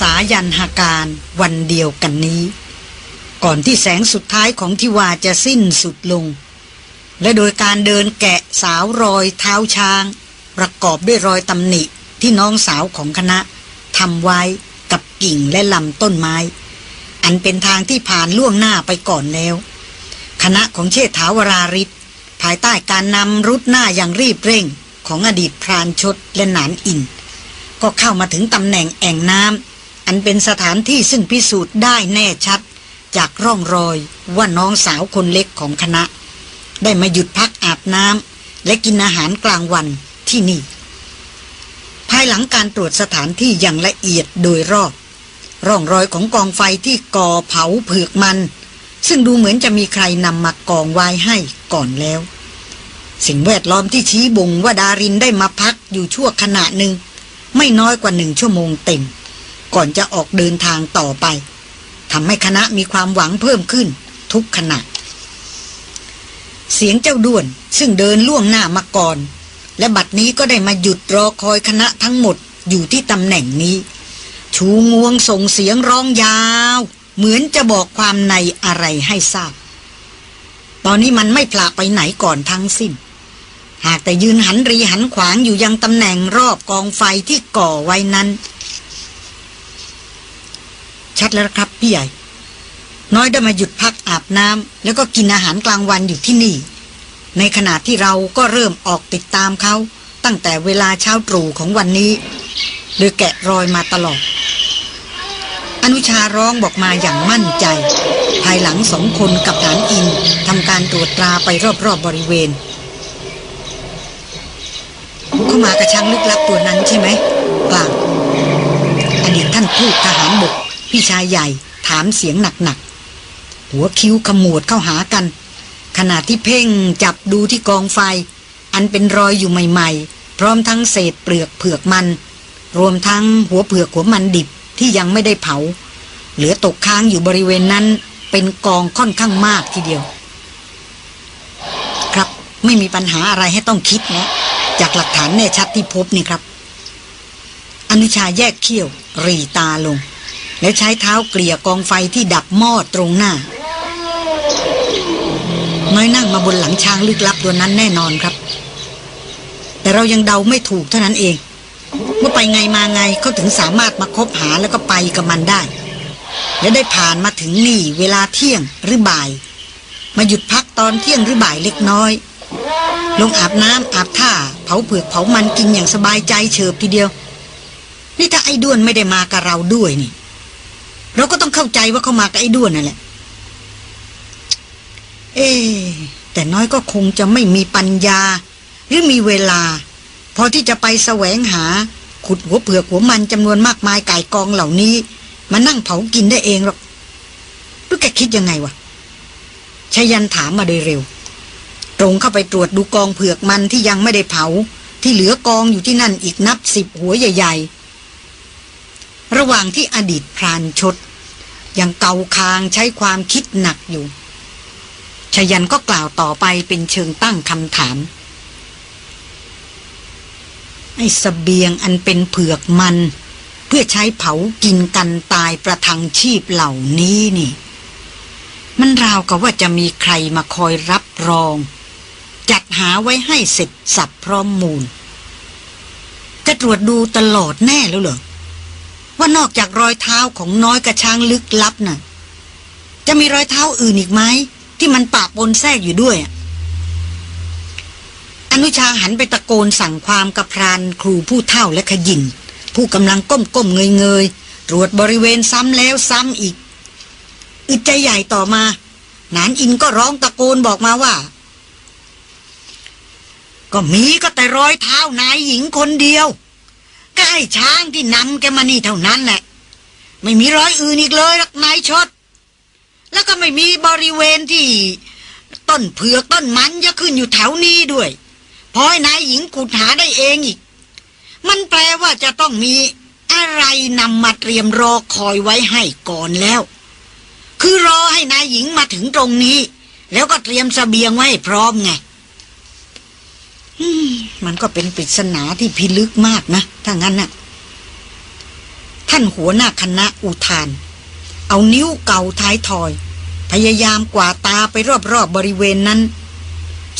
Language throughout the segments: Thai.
สายันหาการวันเดียวกันนี้ ก่อนที่แสงสุดท้ายของทิวาจะสิ้นสุดลง และโดยการเดินแกะสาวรอยเท้าช้าง ประกอบด้วยรอยตำหนิที่น้องสาวของคณะทำไว้กับกิ่งและลำต้นไม้ อันเป็นทางที่ผ่านล่วงหน้าไปก่อนแล้ว คณะของเชษฐาวราริศภายใต้การนำรุดหน้าอย่างรีบเร่งของอดีตพรานชดและหนานอิน ก็เข้ามาถึงตำแหน่งแอ่งน้ำ อันเป็นสถานที่ซึ่งพิสูจน์ได้แน่ชัด จากร่องรอยว่าน้องสาวคนเล็กของคณะ ได้มาหยุดพักอาบน้ำและกินอาหารกลางวันที่นี่ ภายหลังการตรวจสถานที่อย่างละเอียดโดยรอบ ร่องรอยของกองไฟที่ก่อเผาเผือกมัน ซึ่งดูเหมือนจะมีใครนำมากองไว้ให้ก่อนแล้ว สิ่งแวดล้อมที่ชี้บ่งว่าดารินได้มาพักอยู่ชั่วขณะหนึ่งไม่น้อยกว่าหนึ่งชั่วโมงเต็ม ก่อนจะออกเดินทางต่อไปทำให้คณะมีความหวังเพิ่มขึ้น ทุกขณะ เสียงเจ้าด้วนซึ่งเดินล่วงหน้ามาก่อน และบัดนี้ก็ได้มาหยุดรอคอยคณะทั้งหมดอยู่ที่ตำแหน่งนี้ ชูงวงส่งเสียงร้องยาว เหมือนจะบอกความในอะไรให้ทราบ ตอนนี้มันไม่พลาไปไหนก่อนทั้งสิ้น หากแต่ยืนหันรีหันขวางอยู่ยังตำแหน่งรอบกองไฟที่ก่อไว้นั้น ชัดแล้วครับพี่ใหญ่ น้อยได้มาหยุดพักอาบน้ำแล้วก็กินอาหารกลางวันอยู่ที่นี่ ในขณะที่เราก็เริ่มออกติดตามเขา ตั้งแต่เวลาเช้าตรู่ของวันนี้โดยแกะรอยมาตลอด อนุชาร้องบอกมาอย่างมั่นใจ ภายหลังสองคนกับฐานอินทำการตรวจตราไปรอบๆบบริเวณเข้ามากระชังลึกลับตัวนั้นใช่ไหมกล่าวอดีตท่านทูตทหารบก พี่ชายใหญ่ถามเสียงหนักๆ หัวคิ้วขมวดเข้าหากัน ขณะที่เพ่งจับดูที่กองไฟ อันเป็นรอยอยู่ใหม่ๆ พร้อมทั้งเศษเปลือกเผือกมัน รวมทั้งหัวเผือกหัวมันดิบที่ยังไม่ได้เผา เหลือตกค้างอยู่บริเวณนั้นเป็นกองค่อนข้างมากทีเดียว ครับไม่มีปัญหาอะไรให้ต้องคิดนะจากหลักฐานแน่ชัดที่พบนี่ครับ อนุชาแยกเขี้ยว รีตาลง แล้วใช้เท้าเกลี่ยกองไฟที่ดับมอดตรงหน้า น้อยนั่งมาบนหลังช้างลึกลับตัวนั้นแน่นอนครับ แต่เรายังเดาไม่ถูกเท่านั้นเองว่าไปไงมาไงเขาถึงสามารถมาคบหาแล้วก็ไปกับมันได้ และได้ผ่านมาถึงนี่เวลาเที่ยงหรือบ่าย มาหยุดพักตอนเที่ยงหรือบ่ายเล็กน้อย ลงอาบน้ำอาบท่า เผาเผือกเผามันกินอย่างสบายใจเฉิบทีเดียว นี่ถ้าไอ้ด้วนไม่ได้มากับเราด้วยนี่ เราก็ต้องเข้าใจว่าเขามากับไอ้ด้วนนั่นแหละ เอ๊แต่น้อยก็คงจะไม่มีปัญญา หรือมีเวลา พอที่จะไปแสวงหา ขุดหัวเผือกหัวมันจำนวนมากมายไก่กองเหล่านี้ มานั่งเผากินได้เองหรอกรู้แกคิดยังไงวะชายันถามมาโดยเร็ว ตรงเข้าไปตรวจดูกองเผือกมันที่ยังไม่ได้เผา ที่เหลือกองอยู่ที่นั่นอีกนับสิบหัวใหญ่ๆ ระหว่างที่อดีตพรานชด ยังเกาคางใช้ความคิดหนักอยู่ชยันก็กล่าวต่อไปเป็นเชิงตั้งคำถาม ไอ้สเบียงอันเป็นเผือกมัน เพื่อใช้เผากินกันตายประทังชีพเหล่านี้นี่ มันราวกับว่าจะมีใครมาคอยรับรอง จัดหาไว้ให้เสร็จสับพร้อมมูล จะตรวจดูตลอดแน่แล้วเหรอ ว่านอกจากรอยเท้าของน้อยกระช้างลึกลับน่ะ จะมีรอยเท้าอื่นอีกไหมที่มันปะปนแทรกอยู่ด้วย อนุชาหันไปตะโกนสั่งความกับพรานครูผู้เท่าและขยิน ผู้กำลังก้มก้มเงยเงยตรวจบริเวณซ้ำแล้วซ้ำอีก อึดใจใหญ่ต่อมา นานอินก็ร้องตะโกนบอกมาว่า ก็มีก็แต่รอยเท้านายหญิงคนเดียว อ้ช้างที่นำแกมานี่เท่านั้นแหละ ไม่มีร้อยอื่นอีกเลยรักนายชด แล้วก็ไม่มีบริเวณที่ ต้นเผือกต้นมันจะขึ้นอยู่แถวนี้ด้วยพอให้นายหญิงขุดหาได้เองอีก มันแปลว่าจะต้องมีอะไรนำมาเตรียมรอคอยไว้ให้ก่อนแล้ว คือรอให้นายหญิงมาถึงตรงนี้ แล้วก็เตรียมสเสบียงไว้พร้อมไง มันก็เป็นปริศนาที่พิลึกมากนะ ถ้างั้นน่ะ ท่านหัวหน้าคณะอุทาน เอานิ้วเก่าท้ายทอย พยายามกวาดตาไปรอบๆบบริเวณนั้น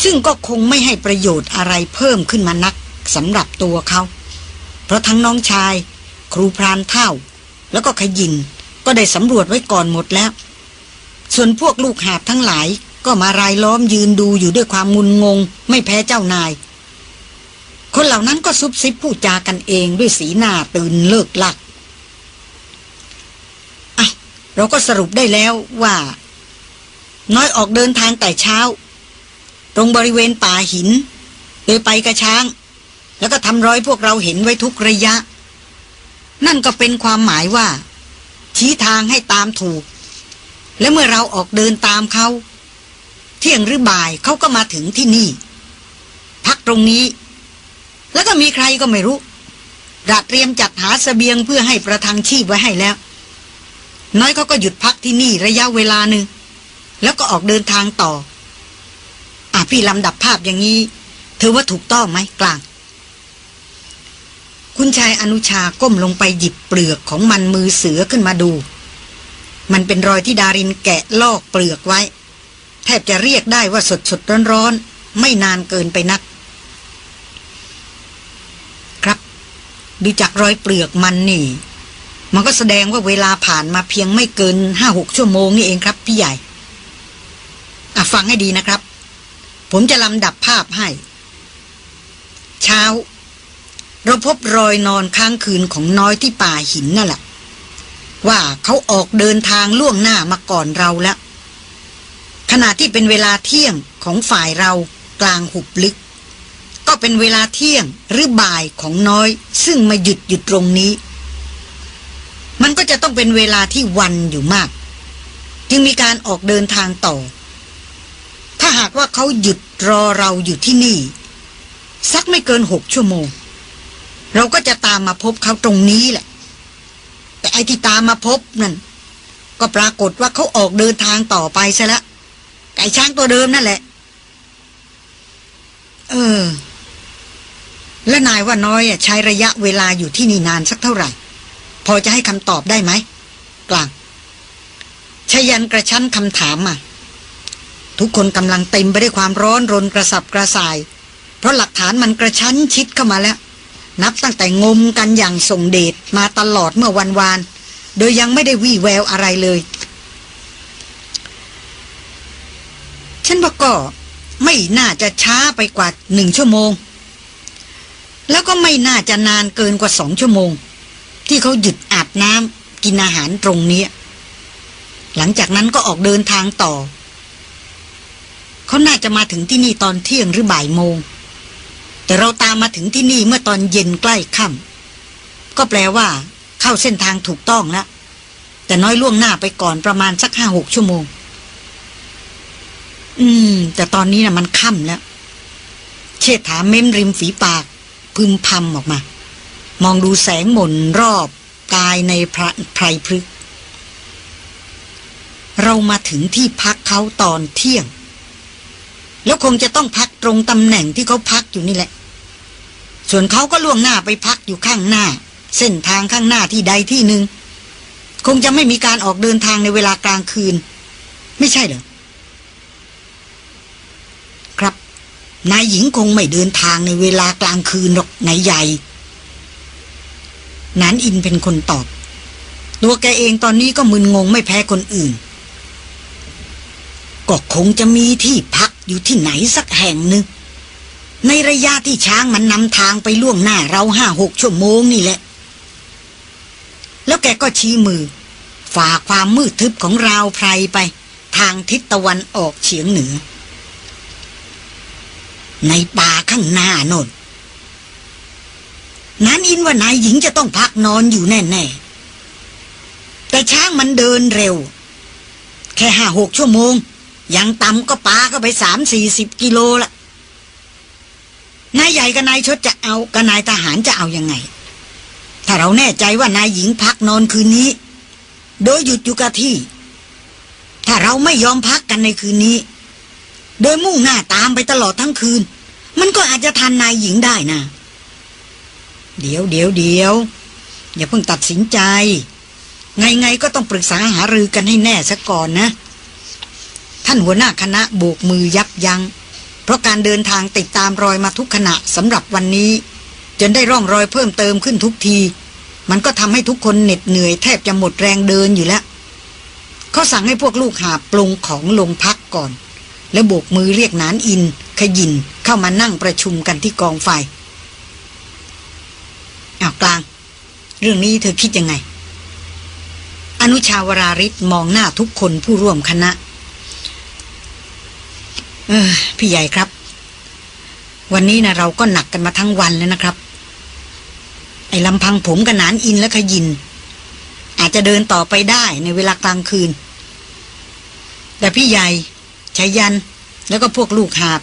ซึ่งก็คงไม่ให้ประโยชน์อะไรเพิ่มขึ้นมานักสำหรับตัวเขา เพราะทั้งน้องชาย ครูพรานเท่า แล้วก็ขยินก็ได้สำรวจไว้ก่อนหมดแล้ว ส่วนพวกลูกหาบทั้งหลาย ก็มารายล้อมยืนดูอยู่ด้วยความงุนงง ไม่แพ้เจ้านาย คนเหล่านั้นก็ซุบซิบพูดจากันเองด้วยสีหน้าตื่นเลิกลักอะเราก็สรุปได้แล้วว่า น้อยออกเดินทางแต่เช้า ตรงบริเวณป่าหิน โดยไปกระช้าง แล้วก็ทำร้อยพวกเราเห็นไว้ทุกระยะ นั่นก็เป็นความหมายว่า ชี้ทางให้ตามถูก และเมื่อเราออกเดินตามเขา ที่ยงหรือบ่ายเขาก็มาถึงที่นี่ พักตรงนี้ แล้วก็มีใครก็ไม่รู้รัดเตรียมจัดหาสเสบียงเพื่อให้ประทังชีพไว้ให้แล้ว น้อยเขาก็หยุดพักที่นี่ระยะเวลาหนึ่งแล้วก็ออกเดินทางต่อ อะพี่ลำดับภาพอย่างนี้ถือว่าถูกต้องไหมกลาง คุณชายอนุชาก้มลงไปหยิบเปลือกของมันมือเสือขึ้นมาดู มันเป็นรอยที่ดารินแกะลอกเปลือกไว้ แทบจะเรียกได้ว่าสดสดร้อนร้อนไม่นานเกินไปนัก ครับ ดูจากรอยเปลือกมันนี่ มันก็แสดงว่าเวลาผ่านมาเพียงไม่เกินห้าหกชั่วโมงนี่เองครับ พี่ใหญ่อะฟังให้ดีนะครับ ผมจะลำดับภาพให้ เช้า เราพบรอยนอนค้างคืนของน้อยที่ป่าหินนั่นแหละว่าเขาออกเดินทางล่วงหน้ามาก่อนเราแล้ว ขณะที่เป็นเวลาเที่ยงของฝ่ายเรากลางหุบลึก ก็เป็นเวลาเที่ยงหรือบ่ายของน้อย ซึ่งมาหยุดหยุดตรงนี้ มันก็จะต้องเป็นเวลาที่วันอยู่มาก จึงมีการออกเดินทางต่อ ถ้าหากว่าเขาหยุดรอเราอยู่ที่นี่ สักไม่เกินหกชั่วโมง เราก็จะตามมาพบเขาตรงนี้แหละ แต่ไอ้ที่ตามมาพบนั่นก็ปรากฏว่าเขาออกเดินทางต่อไปซะแล้ว ไก่ช้างตัวเดิมนั่นแหละ เออ และนายว่าน้อยใช้ระยะเวลาอยู่ที่นี่นานสักเท่าไหร่ พอจะให้คำตอบได้ไหม กลางชยันกระชั้นคำถามมาทุกคนกำลังเต็มไปด้วยความร้อนรนกระสับกระส่าย เพราะหลักฐานมันกระชั้นชิดเข้ามาแล้ว นับตั้งแต่งมกันอย่างส่งเดชมาตลอดเมื่อวันวาน โดยยังไม่ได้วี่แววอะไรเลย ฉันว่าก็ไม่น่าจะช้าไปกว่าหนึ่งชั่วโมง แล้วก็ไม่น่าจะนานเกินกว่าสองชั่วโมง ที่เขาหยุดอาบน้ำกินอาหารตรงนี้ หลังจากนั้นก็ออกเดินทางต่อ เขาน่าจะมาถึงที่นี่ตอนเที่ยงหรือบ่ายโมง แต่เราตามมาถึงที่นี่เมื่อตอนเย็นใกล้ค่ำก็แปลว่า เข้าเส้นทางถูกต้องแล้วแต่น้อยล่วงหน้าไปก่อนประมาณสักห้าหกชั่วโมง อืม แต่ตอนนี้นะ่ะมันค่ำแล้ว เชษฐาเม้มริมฝีปาก พึมพำออกมา มองดูแสงหม่นรอบกายในพระไพรพฤกษ์เรามาถึงที่พักเขาตอนเที่ยง แล้วคงจะต้องพักตรงตำแหน่งที่เขาพักอยู่นี่แหละ ส่วนเขาก็ล่วงหน้าไปพักอยู่ข้างหน้า เส้นทางข้างหน้าที่ใดที่หนึ่งคงจะไม่มีการออกเดินทางในเวลากลางคืน ไม่ใช่เหรอ ครับ นายหญิงคงไม่เดินทางในเวลากลางคืนหรอกนายใหญ่นันอินเป็นคนตอบ ตัวแกเองตอนนี้ก็มึนงงไม่แพ้คนอื่น ก็คงจะมีที่พักอยู่ที่ไหนสักแห่งหนึ่ง ในระยะที่ช้างมันนำทางไปล่วงหน้าเราห้าหกชั่วโมงนี่แหละ แล้วแกก็ชี้มือ ฝ่าความมืดทึบของราวไพรไป ทางทิศตะวันออกเฉียงเหนือ ในป่าข้างหน้าโน่นนั้นอินว่านายหญิงจะต้องพักนอนอยู่แน่ๆ แต่ช้างมันเดินเร็ว แค่ห้าหกชั่วโมง ยังต่ำก็ปาก็ไปสามสี่สิบกิโลละนายใหญ่กับนายชดจะเอากับนายทหารจะเอายังไง ถ้าเราแน่ใจว่านายหญิงพักนอนคืนนี้ โดยหยุดอยู่กับที่ ถ้าเราไม่ยอมพักกันในคืนนี้ โดยมุ่งหน้าตามไปตลอดทั้งคืน มันก็อาจจะทันนายหญิงได้นะ เดี๋ยวเดี๋ยวเดี๋ยว อย่าเพิ่งตัดสินใจ ไงไงก็ต้องปรึกษาหารือกันให้แน่ซะก่อนนะ ท่านหัวหน้าคณะโบกมือยับยัง้งเพราะการเดินทางติดตามรอยมาทุกขณะสำหรับวันนี้ จนได้ร่องรอยเพิ่มเติมขึ้นทุกที มันก็ทำให้ทุกคนเหน็ดเหนื่อยแทบจะหมดแรงเดินอยู่แล้วเขาสั่งให้พวกลูกหาปรุงของลงพักก่อน แล้วโบกมือเรียกนานอิน ขยินเข้ามานั่งประชุมกันที่กองไฟอ้าวกลาง เรื่องนี้เธอคิดยังไง อนุชาวราริศมองหน้าทุกคนผู้ร่วมคณะ เออ พี่ใหญ่ครับ วันนี้นะเราก็หนักกันมาทั้งวันแล้วนะครับ ไอ้ลำพังผมกับนานอินและขยิน อาจจะเดินต่อไปได้ในเวลากลางคืน แต่พี่ใหญ่ชายันแล้วก็พวกลูกหาบ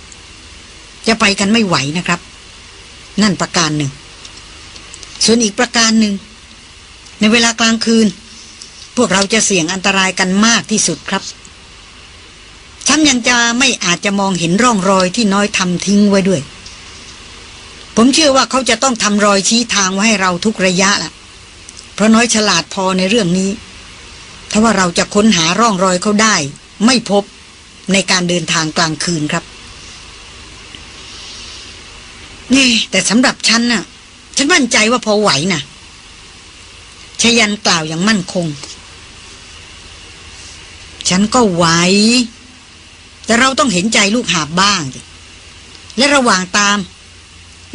จะไปกันไม่ไหวนะครับ นั่นประการหนึ่ง ส่วนอีกประการหนึ่ง ในเวลากลางคืน พวกเราจะเสี่ยงอันตรายกันมากที่สุดครับฉันยังจะไม่อาจจะมองเห็นร่องรอยที่น้อยทำทิ้งไว้ด้วย ผมเชื่อว่าเขาจะต้องทำรอยชี้ทางไว้ให้เราทุกระยะล่ะ เพราะน้อยฉลาดพอในเรื่องนี้ ถ้าว่าเราจะค้นหาร่องรอยเขาได้ ไม่พบในการเดินทางกลางคืนครับ นี่แต่สำหรับฉันน่ะ ฉันมั่นใจว่าพอไหวนะ่ะชยันกล่าวอย่างมั่นคง ฉันก็ไหว แต่เราต้องเห็นใจลูกหาบบ้างและระหว่างตาม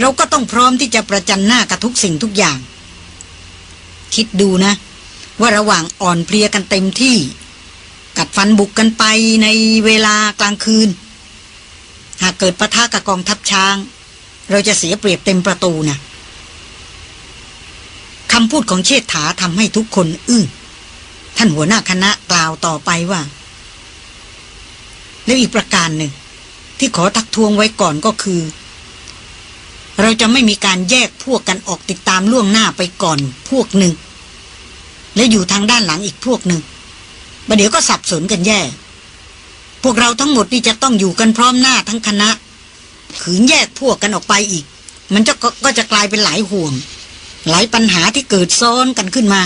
เราก็ต้องพร้อมที่จะประจันหน้ากับทุกสิ่งทุกอย่าง คิดดูนะ ว่าระหว่างอ่อนเพลียกันเต็มที่ กัดฟันบุกกันไปในเวลากลางคืน หากเกิดปะทะกับกองทัพช้าง เราจะเสียเปรียบเต็มประตูนะคำพูดของเชษฐาทำให้ทุกคนอึ้งท่านหัวหน้าคณะกล่าวต่อไปว่า แล้วอีกประการหนึ่ง ที่ขอทักทวงไว้ก่อนก็คือ เราจะไม่มีการแยกพวกกันออกติดตามล่วงหน้าไปก่อนพวกหนึ่ง และอยู่ทางด้านหลังอีกพวกหนึ่งประเดี๋ยวก็สับสนกันแย่ พวกเราทั้งหมดนี่จะต้องอยู่กันพร้อมหน้าทั้งคณะ ขืนแยกพวกกันออกไปอีก มันจะกก็จะกลายเป็นหลายห่วง หลายปัญหาที่เกิดซ้อนกันขึ้นมา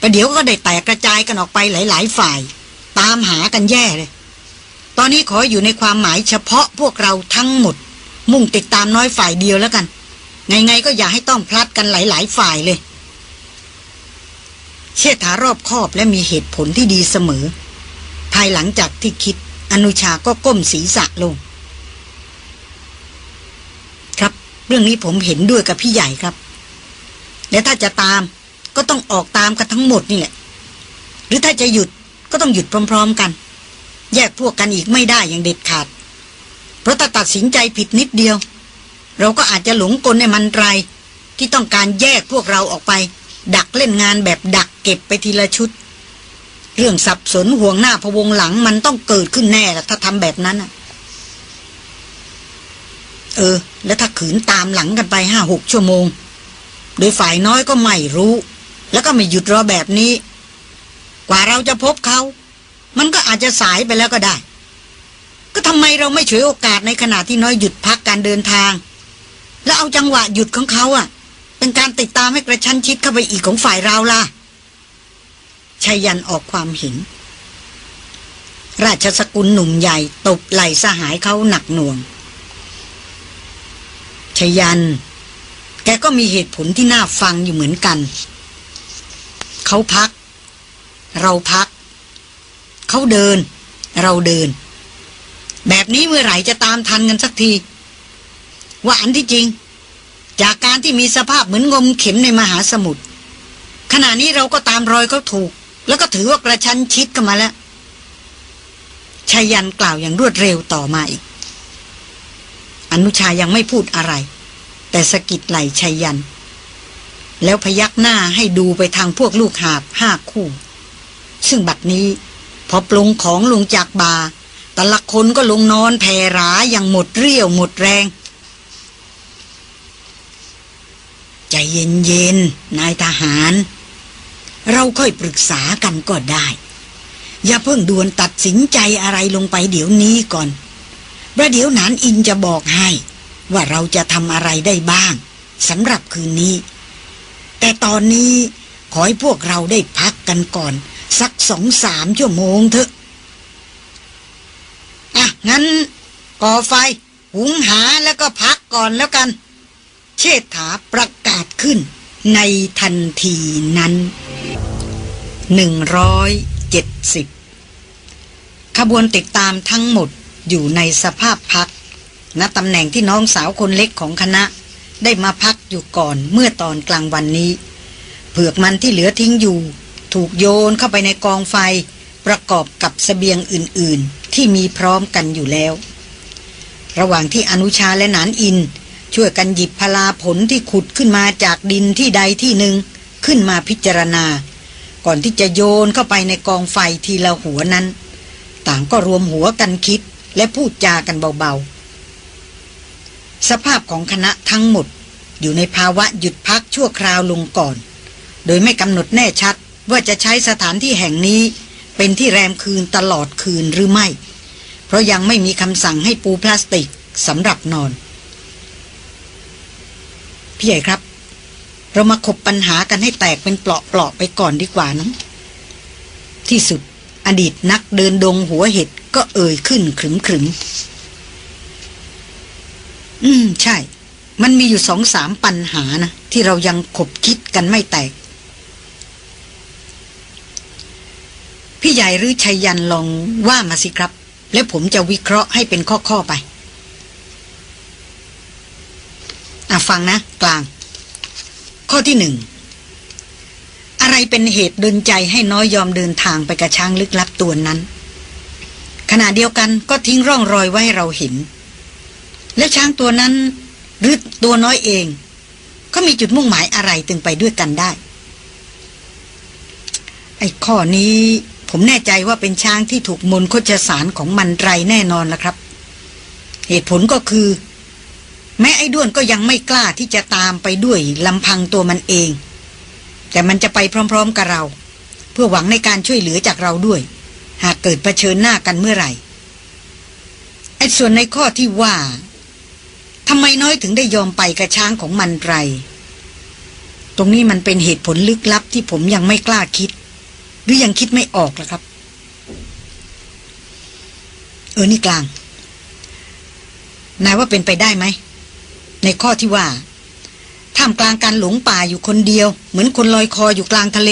ประเดี๋ยวก็ได้แตกกระจายกันออกไปหลาย ๆ ฝ่าย ตามหากันแย่เลย ตอนนี้ขออยู่ในความหมายเฉพาะพวกเราทั้งหมด มุ่งติดตามน้อยฝ่ายเดียวแล้วกัน ไง ๆ ก็อย่าให้ต้องพลัดกันหลาย ๆ ฝ่ายเลย เชษฐารอบคอบและมีเหตุผลที่ดีเสมอ ภายหลังจากที่คิดอนุชาก็ก้มศีรษะลง ครับ เรื่องนี้ผมเห็นด้วยกับพี่ใหญ่ครับ และถ้าจะตามก็ต้องออกตามกันทั้งหมดนี่แหละ หรือถ้าจะหยุดก็ต้องหยุดพร้อม ๆกัน แยกพวกกันอีกไม่ได้อย่างเด็ดขาด เพราะถ้าตัดสินใจผิดนิดเดียว เราก็อาจจะหลงกลในมันไรที่ต้องการแยกพวกเราออกไป ดักเล่นงานแบบดักเก็บไปทีละชุด เรื่องสับสนห่วงหน้าพวงหลังมันต้องเกิดขึ้นแน่ละถ้าทำแบบนั้นอะ ออ แล้วถ้าขืนตามหลังกันไปห้าหกชั่วโมง โดยฝ่ายน้อยก็ไม่รู้ แล้วก็ไม่หยุดรอแบบนี้ กว่าเราจะพบเขา มันก็อาจจะสายไปแล้วก็ได้ ก็ทำไมเราไม่ฉวยโอกาสในขณะที่น้อยหยุดพักการเดินทาง แล้วเอาจังหวะหยุดของเขาอะ เป็นการติดตามให้กระชั้นชิดเข้าไปอีกของฝ่ายเราล่ะชายันออกความเห็นราชสกุลหนุ่มใหญ่ตบไหล่สหายเขาหนักหน่วง ชยัน แกก็มีเหตุผลที่น่าฟังอยู่เหมือนกัน เขาพัก เราพัก เขาเดิน เราเดิน แบบนี้เมื่อไหร่จะตามทันกันสักที ว่าอันที่จริง จากการที่มีสภาพเหมือนงมเข็มในมหาสมุทรขณะนี้เราก็ตามรอยเขาถูก แล้วก็ถือว่ากระชั้นชิดกันมาแล้วชายันกล่าวอย่างรวดเร็วต่อมาอีก อนุชายังไม่พูดอะไร แต่สกิดไหลชายัน แล้วพยักหน้าให้ดูไปทางพวกลูกหาบห้าคู่ ซึ่งบัดนี้ พอปรุงของลงจากบาแต่ละคนก็ลงนอนแผ่ราอย่างหมดเรี่ยวหมดแรงใจเย็นๆนายทหาร เราค่อยปรึกษากันก็ได้ อย่าเพิ่งด่วนตัดสินใจอะไรลงไปเดี๋ยวนี้ก่อน ประเดี๋ยวนานอินจะบอกให้ ว่าเราจะทำอะไรได้บ้างสำหรับคืนนี้ แต่ตอนนี้ขอให้พวกเราได้พักกันก่อน สักสองสามชั่วโมงเถอะ อะ งั้นก่อไฟ หุงหาแล้วก็พักก่อนแล้วกัน เชษฐาประกาศขึ้น ในทันทีนั้นหนึ่งร้อยเจ็ดสิบขบวนติดตามทั้งหมด อยู่ในสภาพพัก ณตำแหน่งที่น้องสาวคนเล็กของคณะ ได้มาพักอยู่ก่อนเมื่อตอนกลางวันนี้ เผือกมันที่เหลือทิ้งอยู่ ถูกโยนเข้าไปในกองไฟ ประกอบกับสเสบียงอื่นๆ ที่มีพร้อมกันอยู่แล้ว ระหว่างที่อนุชาและนานอิน ช่วยกันหยิบพลาผลที่ขุดขึ้นมาจากดินที่ใดที่หนึ่งขึ้นมาพิจารณา ก่อนที่จะโยนเข้าไปในกองไฟทีละหัวนั้น ต่างก็รวมหัวกันคิด และพูดจากันเบาๆ สภาพของคณะทั้งหมด อยู่ในภาวะหยุดพักชั่วคราวลงก่อน โดยไม่กำหนดแน่ชัดว่าจะใช้สถานที่แห่งนี้เป็นที่แรมคืนตลอดคืนหรือไม่ เพราะยังไม่มีคำสั่งให้ปูพลาสติกสำหรับนอน พี่ใหญ่ครับ เรามาขบปัญหากันให้แตกเป็นเปลาะๆไปก่อนดีกว่านะที่สุดอดีตนักเดินดงหัวเห็ด ก็เอ่ยขึ้นขรึมขรึมอืม ใช่ มันมีอยู่สองสามปัญหานะ ที่เรายังขบคิดกันไม่แตก พี่ใหญ่หรือชัยยันลองว่ามาสิครับ แล้วผมจะวิเคราะห์ให้เป็นข้อ ๆ ไป อะฟังนะ กลาง ข้อที่หนึ่ง อะไรเป็นเหตุดนใจให้น้อยยอมเดินทางไปกระช้างลึกลับตัวนั้น ขณะเดียวกันก็ทิ้งร่องรอยไว้ให้เราเห็น และช้างตัวนั้นหรือตัวน้อยเองก็มีจุดมุ่งหมายอะไรตึงไปด้วยกันได้ ไอ้ข้อนี้ผมแน่ใจว่าเป็นช้างที่ถูกมนโคจสารของมันไรแน่นอนละครับ เหตุผลก็คือ แม้ไอ้ด้วนก็ยังไม่กล้าที่จะตามไปด้วยลำพังตัวมันเอง แต่มันจะไปพร้อม ๆ กับเรา เพื่อหวังในการช่วยเหลือจากเราด้วย หากเกิดเผชิญหน้ากันเมื่อไหร่ไอ้ส่วนในข้อที่ว่าทำไมน้อยถึงได้ยอมไปกระช้างของมันไร ตรงนี้มันเป็นเหตุผลลึกลับที่ผมยังไม่กล้าคิด หรือยังคิดไม่ออกล่ะครับ เออนี่กลาง นายว่าเป็นไปได้ไหม ในข้อที่ว่าท่ามกลางการหลงป่าอยู่คนเดียว เหมือนคนลอยคออยู่กลางทะเล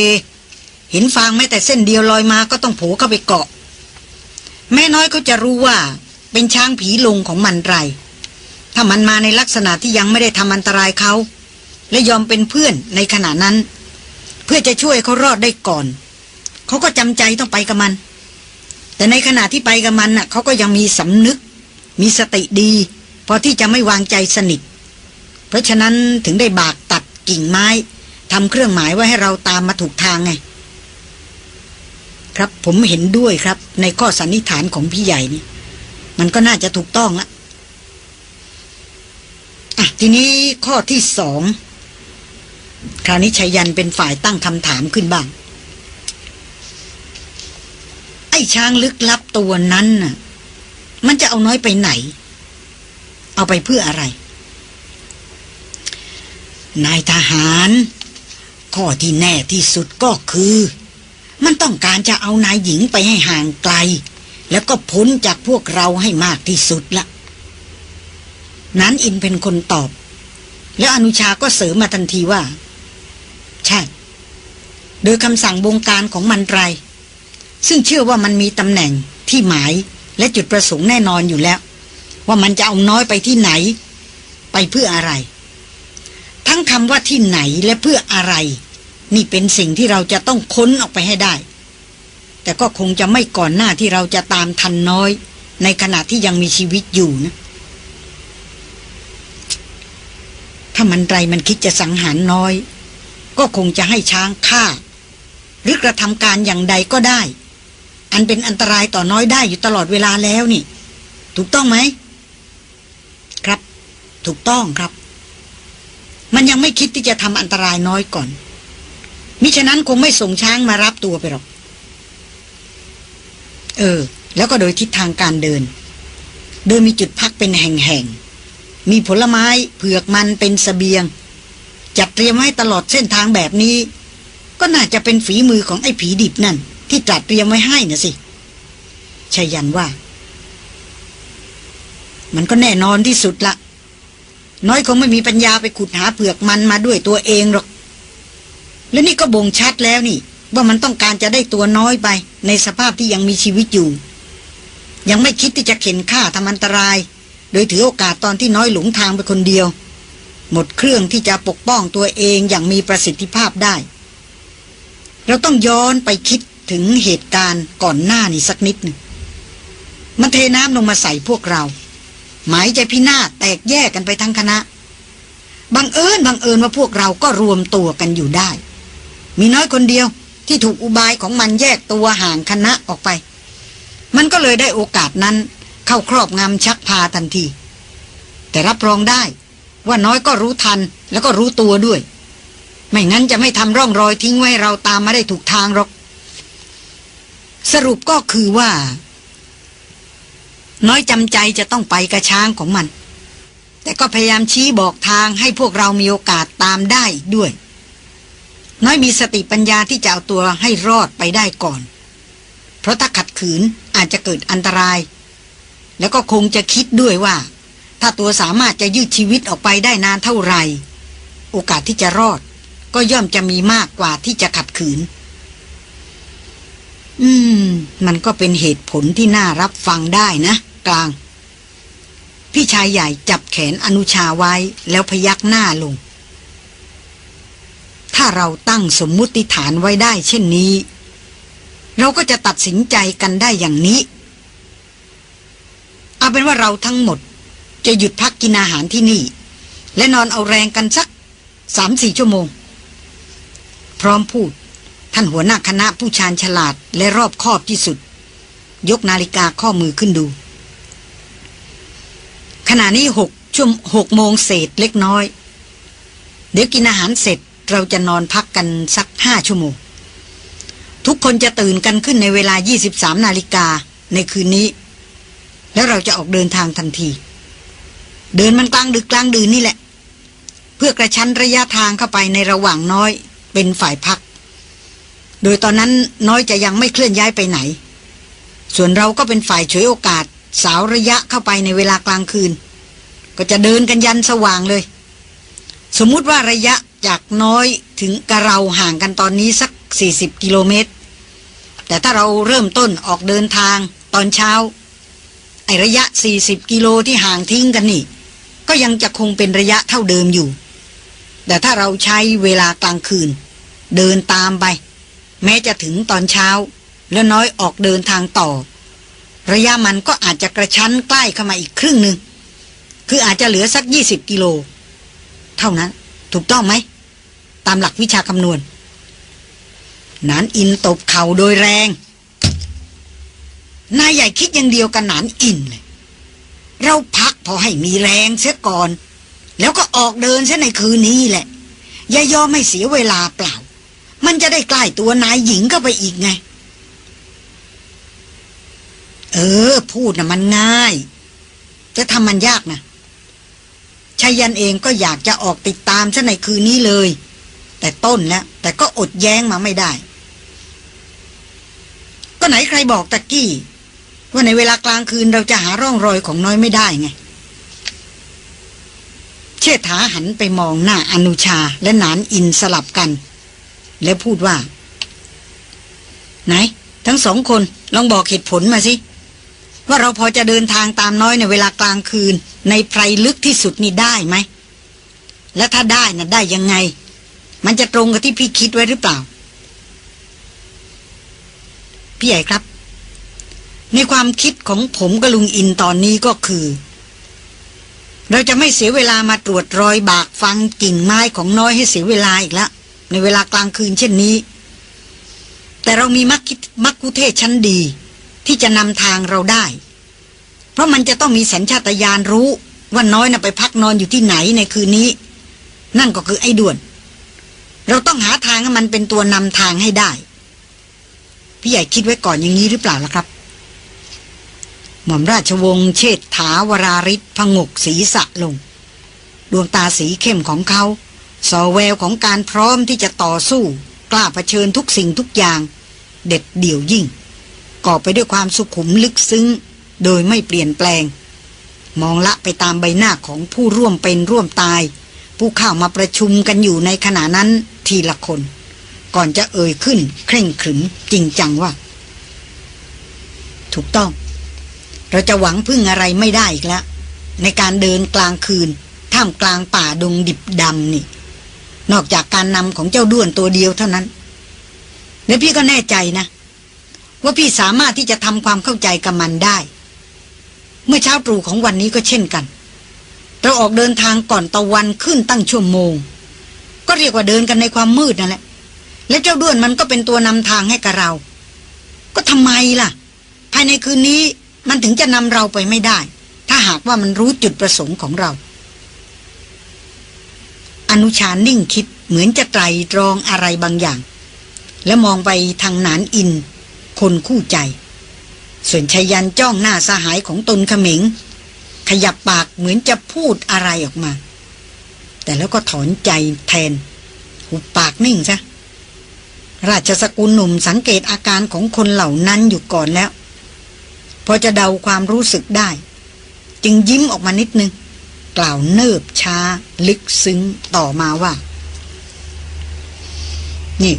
ห็นฟางแม้แต่เส้นเดียวลอยมาก็ต้องโผล่เข้าไปเกาะ แม่น้อยก็จะรู้ว่าเป็นช้างผีลงของมันไร ถ้ามันมาในลักษณะที่ยังไม่ได้ทำอันตรายเขา และยอมเป็นเพื่อนในขณะนั้น เพื่อจะช่วยเขารอดได้ก่อน เขาก็จำใจต้องไปกับมัน แต่ในขณะที่ไปกับมันน่ะเขาก็ยังมีสำนึก มีสติดีพอที่จะไม่วางใจสนิท เพราะฉะนั้นถึงได้บากตัดกิ่งไม้ทำเครื่องหมายไว้ให้เราตามมาถูกทางไง ครับ ผมเห็นด้วยครับ ในข้อสันนิษฐานของพี่ใหญ่นี่มันก็น่าจะถูกต้องละอะทีนี้ข้อที่สองคราวนี้ชัยยันเป็นฝ่ายตั้งคำถามขึ้นบ้าง ไอ้ช้างลึกลับตัวนั้นน่ะ มันจะเอาน้อยไปไหน เอาไปเพื่ออะไร นายทหาร ข้อที่แน่ที่สุดก็คือ มันต้องการจะเอานายหญิงไปให้ห่างไกล แล้วก็พ้นจากพวกเราให้มากที่สุดละนั้นอินเป็นคนตอบ แล้วอนุชาก็เสริมมาทันทีว่า ใช่ โดยคำสั่งบงการของมันไร ซึ่งเชื่อว่ามันมีตำแหน่งที่หมายและจุดประสงค์แน่นอนอยู่แล้ว ว่ามันจะเอาน้อยไปที่ไหน ไปเพื่ออะไร ทั้งคำว่าที่ไหนและเพื่ออะไร นี่เป็นสิ่งที่เราจะต้องค้นออกไปให้ได้ แต่ก็คงจะไม่ก่อนหน้าที่เราจะตามทันน้อย ในขณะที่ยังมีชีวิตอยู่นะ ถ้ามันไรมันคิดจะสังหารน้อย ก็คงจะให้ช้างฆ่า หรือกระทำการอย่างใดก็ได้ อันเป็นอันตรายต่อน้อยได้อยู่ตลอดเวลาแล้วนี่ ถูกต้องไหม ครับ ถูกต้องครับ มันยังไม่คิดที่จะทำอันตรายน้อยก่อน มิฉะนั้นคงไม่ส่งช้างมารับตัวไปหรอก เออ แล้วก็โดยทิศทางการเดิน โดยมีจุดพักเป็นแห่งๆ มีผลไม้เผือกมันเป็นสเสบียง จัดเตรียมให้ตลอดเส้นทางแบบนี้ ก็น่าจะเป็นฝีมือของไอ้ผีดิบนั่น ที่จัดเตรียมไว้ให้นะสิชายันว่า มันก็แน่นอนที่สุดละ น้อยคงไม่มีปัญญาไปขุดหาเปลือกมันมาด้วยตัวเองหรอก และนี่ก็บ่งชัดแล้วนี่ ว่ามันต้องการจะได้ตัวน้อยไป ในสภาพที่ยังมีชีวิตอยู่ ยังไม่คิดที่จะเข็นฆ่าทำอันตราย โดยถือโอกาสตอนที่น้อยหลงทางไปคนเดียว หมดเครื่องที่จะปกป้องตัวเองอย่างมีประสิทธิภาพได้ เราต้องย้อนไปคิดถึงเหตุการณ์ก่อนหน้านี้สักนิดนึงมันเทน้ำลงมาใส่พวกเรา หมายใจพินาศแตกแยกกันไปทั้งคณะบังเอิญบังเอิญว่าพวกเราก็รวมตัวกันอยู่ได้ มีน้อยคนเดียวที่ถูกอุบายของมันแยกตัวห่างคณะออกไป มันก็เลยได้โอกาสนั้น เข้าครอบงำชักพาทันที แต่รับรองได้ว่าน้อยก็รู้ทันแล้วก็รู้ตัวด้วย ไม่งั้นจะไม่ทำร่องรอยทิ้งไว้เราตามมาได้ถูกทางหรอก สรุปก็คือว่า น้อยจำใจจะต้องไปกระช้างของมัน แต่ก็พยายามชี้บอกทางให้พวกเรามีโอกาสตามได้ด้วย น้อยมีสติปัญญาที่จะเอาตัวให้รอดไปได้ก่อน เพราะถ้าขัดขืนอาจจะเกิดอันตราย แล้วก็คงจะคิดด้วยว่า ถ้าตัวสามารถจะยืดชีวิตออกไปได้นานเท่าไหร่ โอกาสที่จะรอด ก็ย่อมจะมีมากกว่าที่จะขัดขืน อืม มันก็เป็นเหตุผลที่น่ารับฟังได้นะ กลาง พี่ชายใหญ่จับแขนอนุชาไว้แล้วพยักหน้าลง ถ้าเราตั้งสมมุติฐานไว้ได้เช่นนี้ เราก็จะตัดสินใจกันได้อย่างนี้ เอาเป็นว่าเราทั้งหมด จะหยุดพักกินอาหารที่นี่ และนอนเอาแรงกันสักสามสี่ชั่วโมง พร้อมพูด ท่านหัวหน้าคณะผู้ชาญฉลาดและรอบคอบที่สุด ยกนาฬิกาข้อมือขึ้นดู ขณะนี้หกชั่วหกโมงเศษเล็กน้อย เดี๋ยวกินอาหารเสร็จ เราจะนอนพักกันสักห้าชั่วโมง ทุกคนจะตื่นกันขึ้นในเวลา 23 นาฬิกาในคืนนี้ แล้วเราจะออกเดินทางทันที เดินมันกลางดึกกลางดื่นนี่แหละ เพื่อกระชั้นระยะทางเข้าไปในระหว่างน้อยเป็นฝ่ายพัก โดยตอนนั้นน้อยจะยังไม่เคลื่อนย้ายไปไหน ส่วนเราก็เป็นฝ่ายฉวยโอกาส สาวระยะเข้าไปในเวลากลางคืน ก็จะเดินกันยันสว่างเลย สมมุติว่าระยะ จากน้อยถึงกระเราห่างกันตอนนี้สัก 40 กิโลเมตร แต่ถ้าเราเริ่มต้นออกเดินทางตอนเช้า ไอระยะ 40 กิโลที่ห่างทิ้งกันนี่ ก็ยังจะคงเป็นระยะเท่าเดิมอยู่ แต่ถ้าเราใช้เวลากลางคืน เดินตามไป แม้จะถึงตอนเช้า แล้วน้อยออกเดินทางต่อ ระยะมันก็อาจจะกระชั้นใกล้เข้ามาอีกครึ่งหนึ่งคืออาจจะเหลือสัก 20 กิโล เท่านั้น ถูกต้องไหม ตามหลักวิชาคำนวณนานอินตบเข่าโดยแรง นายใหญ่คิดอย่างเดียวกันนานอินเลย เราพักพอให้มีแรงเสียก่อน แล้วก็ออกเดินเสียในคืนนี้แหละ อย่ายอมไม่เสียเวลาเปล่า มันจะได้ใกล้ตัวนายหญิงเข้าไปอีกไง เออ พูดนะมันง่าย จะทำมันยากนะชายันเองก็อยากจะออกติดตามซะในคืนนี้เลย แต่ต้นแล้วแต่ก็อดแย้งมาไม่ได้ ก็ไหนใครบอกตะกี้ ว่าในเวลากลางคืนเราจะหาร่องรอยของน้อยไม่ได้ไง เชษฐาหันไปมองหน้าอนุชาและนานอินสลับกัน แล้วพูดว่า ไหน ทั้งสองคนลองบอกเหตุผลมาสิ ว่าเราพอจะเดินทางตามน้อยในเวลากลางคืน ในไพรลึกที่สุดนี่ได้ไหมและถ้าได้นะ่ะได้ยังไง มันจะตรงกับที่พี่คิดไว้หรือเปล่า พี่ใหญ่ครับ ในความคิดของผมกับลุงอินตอนนี้ก็คือ เราจะไม่เสียเวลามาตรวจรอยบากฟังกิ่งไม้ของน้อยให้เสียเวลาอีกแล้วในเวลากลางคืนเช่นนี้ แต่เรามีมักคิดมักคุเทศชั้นดี ที่จะนำทางเราได้ เพราะมันจะต้องมีสัญชาตญาณรู้ว่าน้อยน่ะไปพักนอนอยู่ที่ไหนในคืนนี้ นั่นก็คือไอ้ด่วน เราต้องหาทางให้มันเป็นตัวนำทางให้ได้ พี่ใหญ่คิดไว้ก่อนอย่างนี้หรือเปล่าล่ะครับ หม่อมราชวงศ์เชษฐาวราริศพงกศีรษะลง ดวงตาสีเข้มของเขาสอแววของการพร้อมที่จะต่อสู้ กล้าเผชิญทุกสิ่งทุกอย่าง เด็ดเดี่ยวยิ่งก่อไปด้วยความสุขุมลึกซึ้ง โดยไม่เปลี่ยนแปลง มองละไปตามใบหน้าของผู้ร่วมเป็นร่วมตาย ผู้เข้ามาประชุมกันอยู่ในขณะนั้นทีละคน ก่อนจะเอ่ยขึ้น เคร่งขรึมจริงจังว่า ถูกต้อง เราจะหวังพึ่งอะไรไม่ได้อีกแล้ว ในการเดินกลางคืน ท่ามกลางป่าดงดิบดำนี่ นอกจากการนำของเจ้าด้วนตัวเดียวเท่านั้น และพี่ก็แน่ใจนะ ว่าพี่สามารถที่จะทำความเข้าใจกับมันได้ เมื่อเช้าตรู่ของวันนี้ก็เช่นกัน เราออกเดินทางก่อนตะวันขึ้นตั้งชั่วโมง ก็เรียกว่าเดินกันในความมืดนั่นแหละ และเจ้าด้วนมันก็เป็นตัวนำทางให้กับเรา ก็ทำไมล่ะ ภายในคืนนี้มันถึงจะนำเราไปไม่ได้ ถ้าหากว่ามันรู้จุดประสงค์ของเรา อนุชานิ่งคิดเหมือนจะไตรตรองอะไรบางอย่าง แล้วมองไปทางนานอิน คนคู่ใจ ส่วนชายันจ้องหน้าสหายของตนขมิง ขยับปากเหมือนจะพูดอะไรออกมา แต่แล้วก็ถอนใจแทน หุบปากนิ่งซะราชสกุลหนุ่มสังเกตอาการของคนเหล่านั้นอยู่ก่อนแล้ว พอจะเดาความรู้สึกได้ จึงยิ้มออกมานิดนึง กล่าวเนิบช้า ลึกซึ้งต่อมาว่า นี่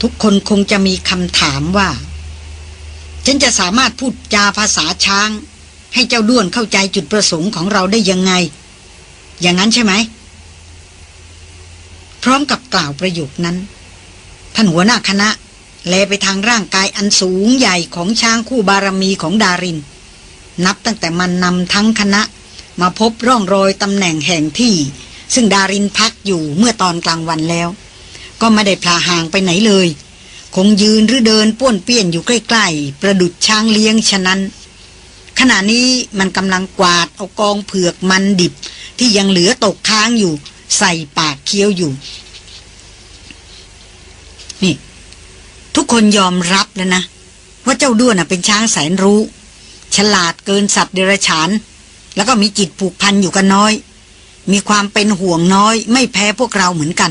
ทุกคนคงจะมีคำถามว่า ฉันจะสามารถพูดจาภาษาช้าง ให้เจ้าด้วนเข้าใจจุดประสงค์ของเราได้ยังไง อย่างนั้นใช่ไหม พร้อมกับกล่าวประโยคนั้น ท่านหัวหน้าคณะ แลไปทางร่างกายอันสูงใหญ่ของช้างคู่บารมีของดาริน นับตั้งแต่มันนำทั้งคณะ มาพบร่องรอยตำแหน่งแห่งที่ ซึ่งดารินพักอยู่เมื่อตอนกลางวันแล้ว ก็ไม่ได้พลาห่างไปไหนเลย คงยืนหรือเดินป้วนเปี้ยนอยู่ใกล้ ๆ ประดุดช้างเลี้ยงฉะนั้น ขณะนี้มันกำลังกวาดเอากองเผือกมันดิบ ที่ยังเหลือตกค้างอยู่ ใส่ปากเคี้ยวอยู่ นี่ ทุกคนยอมรับแล้วนะ ว่าเจ้าด้วนเป็นช้างแสนรู้ ฉลาดเกินสัตว์เดรัจฉาน แล้วก็มีจิตผูกพันอยู่กันน้อย มีความเป็นห่วงน้อย ไม่แพ้พวกเราเหมือนกัน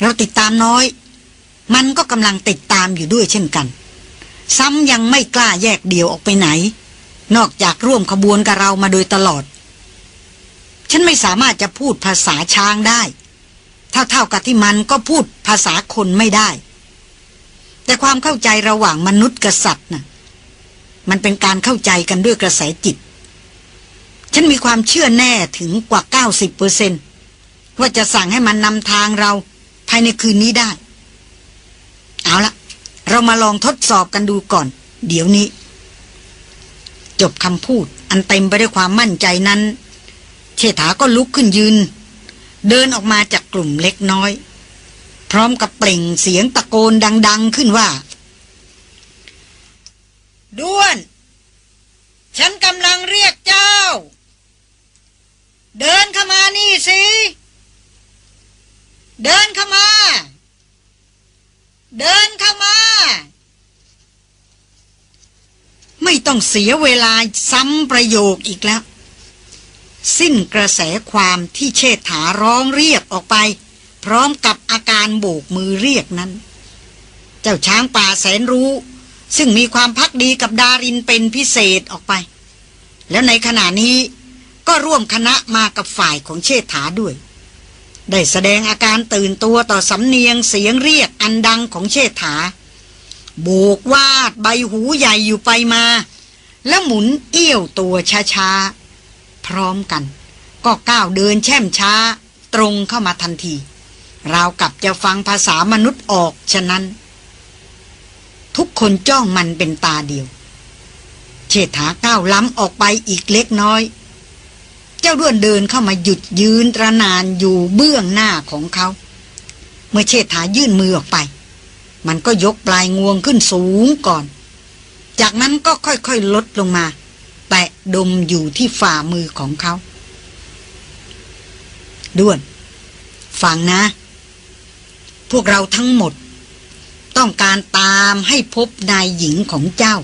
เราติดตามน้อย มันก็กำลังติดตามอยู่ด้วยเช่นกัน ซ้ำยังไม่กล้าแยกเดี่ยวออกไปไหน นอกจากร่วมขบวนกับเรามาโดยตลอด ฉันไม่สามารถจะพูดภาษาช้างได้ เท่าๆกับที่มันก็พูดภาษาคนไม่ได้ แต่ความเข้าใจระหว่างมนุษย์กับสัตว์น่ะ มันเป็นการเข้าใจกันด้วยกระแสจิต ฉันมีความเชื่อแน่ถึงกว่า 90เปอร์เซนว่าจะสั่งให้มันนำทางเราภายในคืนนี้ได้ เอาละเรามาลองทดสอบกันดูก่อน เดี๋ยวนี้ จบคำพูด อันเต็มไปด้วยความมั่นใจนั้น เชษฐาก็ลุกขึ้นยืน เดินออกมาจากกลุ่มเล็กน้อย พร้อมกับเปล่งเสียงตะโกนดัง ๆ ขึ้นว่า ด้วน ฉันกำลังเรียกเจ้า เดินเข้ามานี่สิ เดินเข้ามา เดินเข้ามา ไม่ต้องเสียเวลาซ้ำประโยคอีกแล้ว สิ้นกระแสความที่เชษฐาร้องเรียกออกไป พร้อมกับอาการโบกมือเรียกนั้น เจ้าช้างป่าแสนรู้ ซึ่งมีความพักดีกับดารินเป็นพิเศษออกไป แล้วในขณะนี้ก็ร่วมคณะมากับฝ่ายของเชษฐาด้วย ได้แสดงอาการตื่นตัวต่อสำเนียงเสียงเรียกอันดังของเชษฐา โบกวาดใบหูใหญ่อยู่ไปมา แล้วหมุนเอี้ยวตัวช้าๆ พร้อมกัน ก็ก้าวเดินแช่มช้า ตรงเข้ามาทันที ราวกับจะฟังภาษามนุษย์ออกฉะนั้น ทุกคนจ้องมันเป็นตาเดียว เชษฐาก้าวล้ำออกไปอีกเล็กน้อย เจ้าด้วนเดินเข้ามาหยุดยืนตระนานอยู่เบื้องหน้าของเขา เมื่อเชษฐายื่นมือออกไป มันก็ยกปลายงวงขึ้นสูงก่อน จากนั้นก็ค่อยๆลดลงมา แตะดมอยู่ที่ฝ่ามือของเขา ด้วน ฟังนะ พวกเราทั้งหมด ต้องการตามให้พบนายหญิงของเจ้า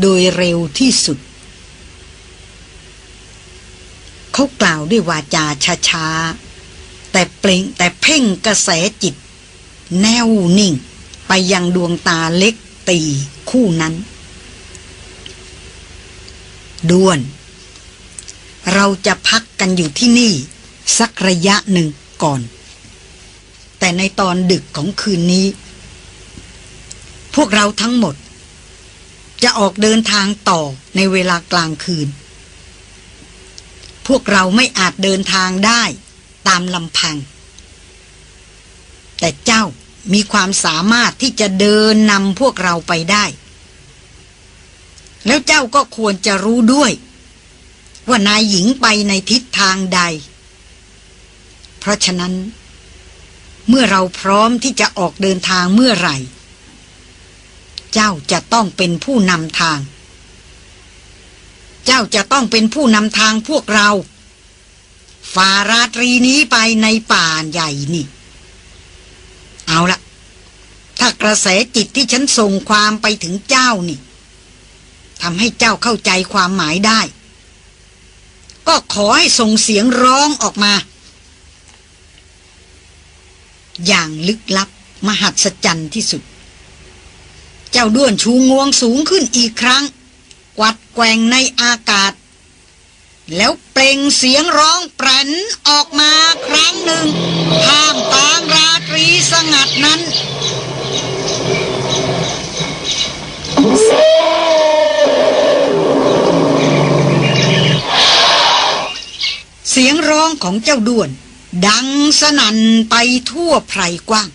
โดยเร็วที่สุด เขากล่าวด้วยวาจาช้าๆแต่เปล่งแต่เพ่งกระแสจิต แนวนิ่ง ไปยังดวงตาเล็กตีคู่นั้น ด้วน เราจะพักกันอยู่ที่นี่ สักระยะหนึ่งก่อน แต่ในตอนดึกของคืนนี้ พวกเราทั้งหมด จะออกเดินทางต่อในเวลากลางคืน พวกเราไม่อาจเดินทางได้ตามลำพัง แต่เจ้า มีความสามารถที่จะเดินนำพวกเราไปได้ แล้วเจ้าก็ควรจะรู้ด้วย ว่านายหญิงไปในทิศทางใด เพราะฉะนั้น เมื่อเราพร้อมที่จะออกเดินทางเมื่อไหร่ เจ้าจะต้องเป็นผู้นำทาง เจ้าจะต้องเป็นผู้นำทางพวกเราฝ่าราตรีนี้ไปในป่าใหญ่นี่ เอาละถ้ากระแสจิตที่ฉันส่งความไปถึงเจ้านี่ทำให้เจ้าเข้าใจความหมายได้ ก็ขอให้ส่งเสียงร้องออกมา อย่างลึกลับมหัศจรรย์ที่สุด เจ้าด้วนชูงวงสูงขึ้นอีกครั้ง กวัดแกว่งในอากาศ แล้วเปล่งเสียงร้องแปรนออกมาครั้งหนึ่งท่ามกลางราตรีสงัดนั้นเสียงร้องของเจ้าด้วน ดังสนั่นไปทั่วไพรกว้าง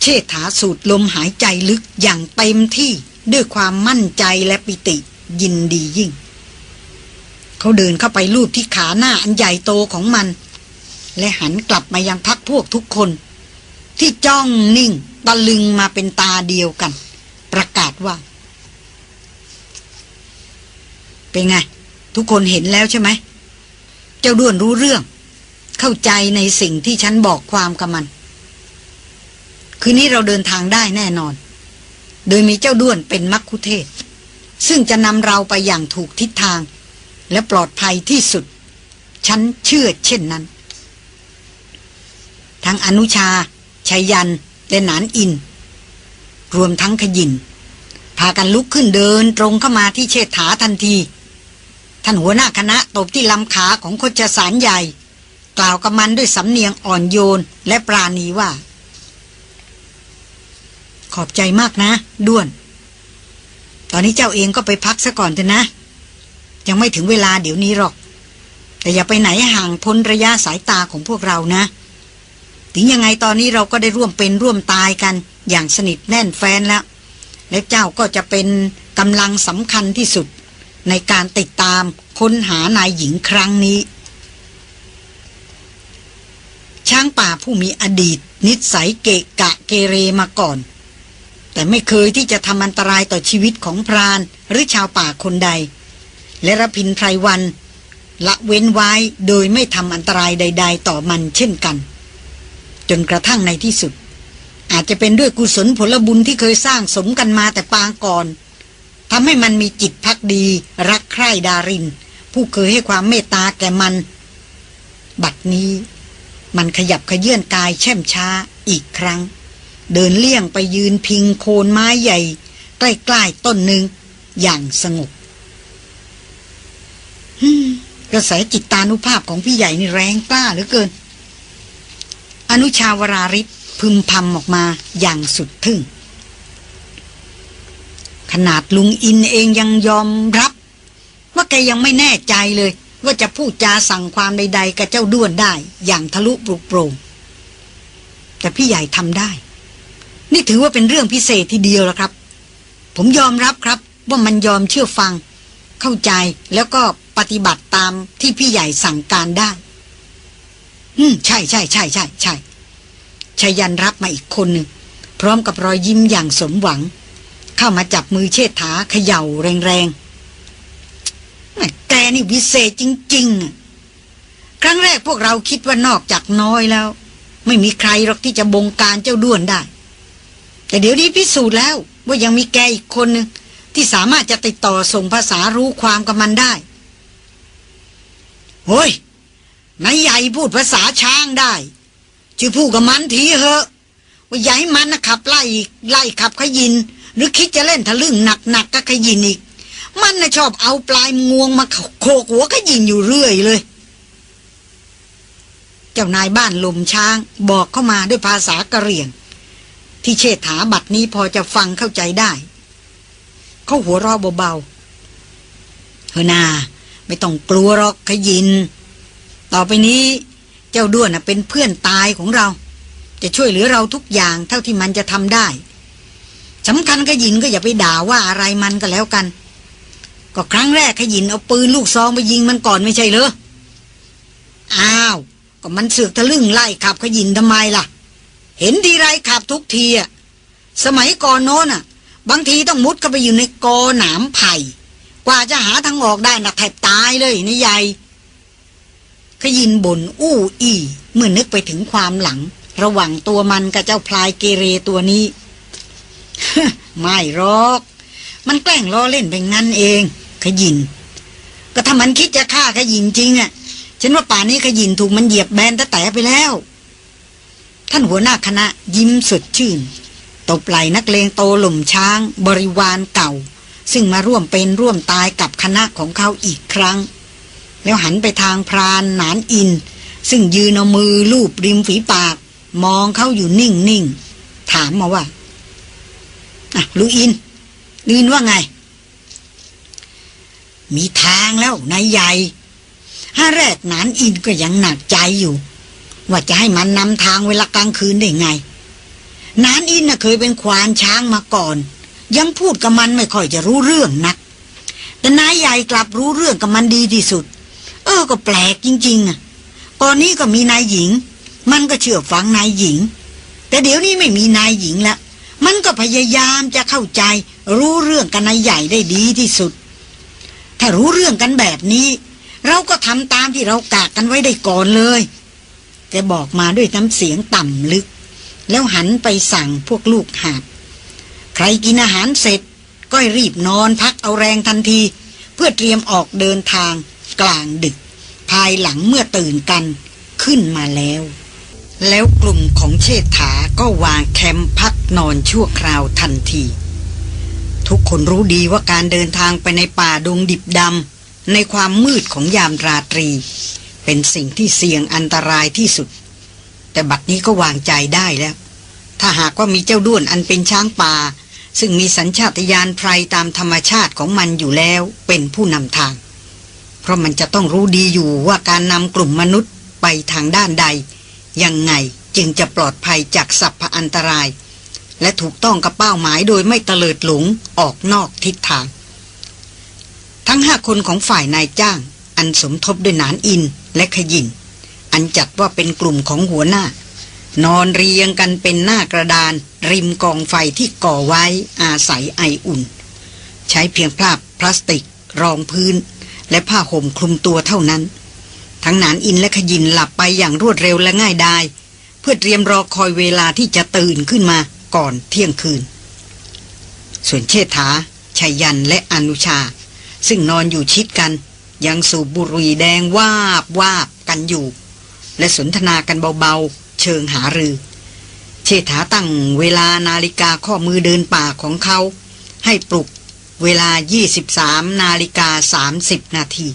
เชษฐาสูดลมหายใจลึกอย่างเต็มที่ด้วยความมั่นใจและปิติยินดียิ่ง เขาเดินเข้าไปลูบที่ขาหน้าอันใหญ่โตของมัน และหันกลับมายังพักพวกทุกคน ที่จ้องนิ่งตะลึงมาเป็นตาเดียวกัน ประกาศว่า เป็นไง ทุกคนเห็นแล้วใช่ไหม เจ้าด้วนรู้เรื่อง เข้าใจในสิ่งที่ฉันบอกความกับมัน คืนนี้เราเดินทางได้แน่นอน โดยมีเจ้าด้วนเป็นมักคุเทศ ซึ่งจะนำเราไปอย่างถูกทิศทาง และปลอดภัยที่สุด ฉันเชื่อเช่นนั้น ทั้งอนุชาชัยยัน และนานอิน รวมทั้งขยิน พากันลุกขึ้นเดินตรงเข้ามาที่เชษฐาทันที ท่านหัวหน้าคณะตบที่ลำขาของโคจสารใหญ่ กล่าวกับมันด้วยสำเนียงอ่อนโยนและปราณีว่า ขอบใจมากนะ ด้วน ตอนนี้เจ้าเองก็ไปพักซะก่อนเถอะนะ ยังไม่ถึงเวลาเดี๋ยวนี้หรอก แต่อย่าไปไหนห่างพ้นระยะสายตาของพวกเรานะ ถึงยังไงตอนนี้เราก็ได้ร่วมเป็นร่วมตายกัน อย่างสนิทแน่นแฟนแล้ว และเจ้าก็จะเป็นกำลังสำคัญที่สุด ในการติดตามค้นหานายหญิงครั้งนี้ ช้างป่าผู้มีอดีต นิสัยเกะกะเกเรมาก่อน แต่ไม่เคยที่จะทำอันตรายต่อชีวิตของพรานหรือชาวป่าคนใด และรพินไพรวัน ละเว้นไว้โดยไม่ทำอันตรายใด ๆ ต่อมันเช่นกัน จนกระทั่งในที่สุด อาจจะเป็นด้วยกุศลผลบุญที่เคยสร้างสมกันมาแต่ปางก่อนทำให้มันมีจิตพักดี รักใคร่ดาริน ผู้เคยให้ความเมตตาแก่มัน บัดนี้มันขยับขยื่นกายแช่มช้าอีกครั้ง เดินเลี่ยงไปยืนพิงโคนไม้ใหญ่ ใกล้ๆต้นหนึ่งอย่างสงบ กระแสจิตตานุภาพของพี่ใหญ่นี่แรงกล้าเหลือเกิน อนุชาวราริศพึมพำออกมาอย่างสุดทึ่ง ขนาดลุงอินเองยังยอมรับ ว่าแกยังไม่แน่ใจเลย ว่าจะพูดจาสั่งความใดๆกับเจ้าด้วนได้ อย่างทะลุปลุกโปร่งแต่พี่ใหญ่ทำได้ นี่ถือว่าเป็นเรื่องพิเศษทีเดียวแล้วครับ ผมยอมรับครับ ว่ามันยอมเชื่อฟัง เข้าใจแล้วก็ ปฏิบัติตามที่พี่ใหญ่สั่งการได้ อืม ใช่ใช่ใช่ใช่ใช่ชายันรับมาอีกคนหนึ่ง พร้อมกับรอยยิ้มอย่างสมหวัง เข้ามาจับมือเชิดถาเขย่าแรงๆแกนี่วิเศษจริง ๆ ครั้งแรกพวกเราคิดว่านอกจากน้อยแล้ว ไม่มีใครหรอกที่จะบงการเจ้าด้วนได้ แต่เดี๋ยวนี้พิสูจน์แล้วว่ายังมีแกอีกคนนึงที่สามารถจะติดต่อส่งภาษารู้ความกับมันได้ โอ้ยนายใหญ่พูดภาษาช้างได้ชื่อพูดกับมันทีเหอะ ว่าใหญ่มันนะขับไล่อีกไล่ขับขยิน หรือคิดจะเล่นทะลึ่งหนักๆกก็ขยินอีก มันนะชอบเอาปลายงวงมาโขกหัวขยินอยู่เรื่อยเลย เจ้านายบ้านลมช้างบอกเข้ามาด้วยภาษากะเหรี่ยง ที่เชษฐาบัดนี้พอจะฟังเข้าใจได้ เขาหัวรอเบาๆเฮนา ไม่ต้องกลัวหรอกขยิน ต่อไปนี้เจ้าด้วนเป็นเพื่อนตายของเรา จะช่วยเหลือเราทุกอย่างเท่าที่มันจะทำได้สำคัญขยินก็อย่าไปด่าว่าอะไรมันก็แล้วกัน ก็ครั้งแรกขยินเอาปืนลูกซองไปยิงมันก่อนไม่ใช่เหรออ้าวก็มันเสือกทะลึ่งไล่ขับขยินทำไมล่ะ เห็นทีไรขับทุกทีอะสมัยก่อนโน้นอะบางทีต้องมุดเข้าไปอยู่ในกอหนามไผ่ กว่าจะหาทางออกได้นะแทบตายเลยนี่ใหญ่ขยินบ่นอู้อีเมื่อนึกไปถึงความหลัง ระหว่างตัวมันกับเจ้าพลายเกเรตัวนี้ไม่หรอก มันแกล้งล้อเล่นไปงั้นเอง ขยิน ก็ถ้ามันคิดจะฆ่าขยินจริงอะ ฉันว่าป่านนี้ขยินถูกมันเหยียบแบนตะแต่ไปแล้ว ท่านหัวหน้าคณะยิ้มสดชื่น ตบไหลนักเลงโตหล่มช้าง บริวารเก่า ซึ่งมาร่วมเป็นร่วมตายกับคณะของเขาอีกครั้ง แล้วหันไปทางพรานหนานอิน ซึ่งยืนเอามือลูบริมฝีปาก มองเขาอยู่นิ่งนิ่งถามมาว่าอะลูอินลูอินว่าไง มีทางแล้วนายใหญ่ห้าแรกนานอินก็ยังหนักใจอยู่ ว่าจะให้มันนำทางเวลากลางคืนได้ไงนานอินน่ะเคยเป็นควานช้างมาก่อน ยังพูดกับมันไม่ค่อยจะรู้เรื่องนัก แต่นายใหญ่กลับรู้เรื่องกับมันดีที่สุด เออก็แปลกจริงๆอะก่อนนี้ก็มีนายหญิง มันก็เชื่อฟังนายหญิง แต่เดี๋ยวนี้ไม่มีนายหญิงล้วมันก็พยายามจะเข้าใจ รู้เรื่องกันนายใหญ่ได้ดีที่สุด ถ้ารู้เรื่องกันแบบนี้ เราก็ทำตามที่เรากากกันไว้ได้ก่อนเลยแกบอกมาด้วยน้ำเสียงต่ำลึก แล้วหันไปสั่งพวกลูกหาบ ใครกินอาหารเสร็จ ก็รีบนอนพักเอาแรงทันที เพื่อเตรียมออกเดินทาง กลางดึก ภายหลังเมื่อตื่นกันขึ้นมาแล้ว แล้วกลุ่มของเชษฐาก็วางแคมป์พักนอนชั่วคราวทันที ทุกคนรู้ดีว่าการเดินทางไปในป่าดงดิบดำในความมืดของยามราตรี เป็นสิ่งที่เสี่ยงอันตรายที่สุด แต่บัดนี้ก็วางใจได้แล้ว ถ้าหากว่ามีเจ้าด้วนอันเป็นช้างป่า ซึ่งมีสัญชาตญาณไพรตามธรรมชาติของมันอยู่แล้วเป็นผู้นำทาง เพราะมันจะต้องรู้ดีอยู่ว่าการนำกลุ่มมนุษย์ไปทางด้านใด ยังไงจึงจะปลอดภัยจากสัพพอันตราย และถูกต้องกับเป้าหมายโดยไม่เตลิดหลงออกนอกทิศทาง ทั้งห้าคนของฝ่ายนายจ้าง อันสมทบด้วยนานอินและขยินอันจัดว่าเป็นกลุ่มของหัวหน้า นอนเรียงกันเป็นหน้ากระดาน ริมกองไฟที่ก่อไว้อาศัยไออุ่น ใช้เพียงผ้าพลาสติก รองพื้น และผ้าห่มคลุมตัวเท่านั้น ทั้งนานอินและขยินหลับไปอย่างรวดเร็วและง่ายดายเพื่อเตรียมรอคอยเวลาที่จะตื่นขึ้นมาก่อนเที่ยงคืน ส่วนเชษฐาชัยยันและอนุชา ซึ่งนอนอยู่ชิดกัน ยังสูบบุหรี่แดงวาบวาบกันอยู่ และสนทนากันเบาๆ เชิงหารือ เชษฐาตั้งเวลานาฬิกาข้อมือเดินป่าของเขา ให้ปลุกเวลา 23 นาฬิกา 30 นาที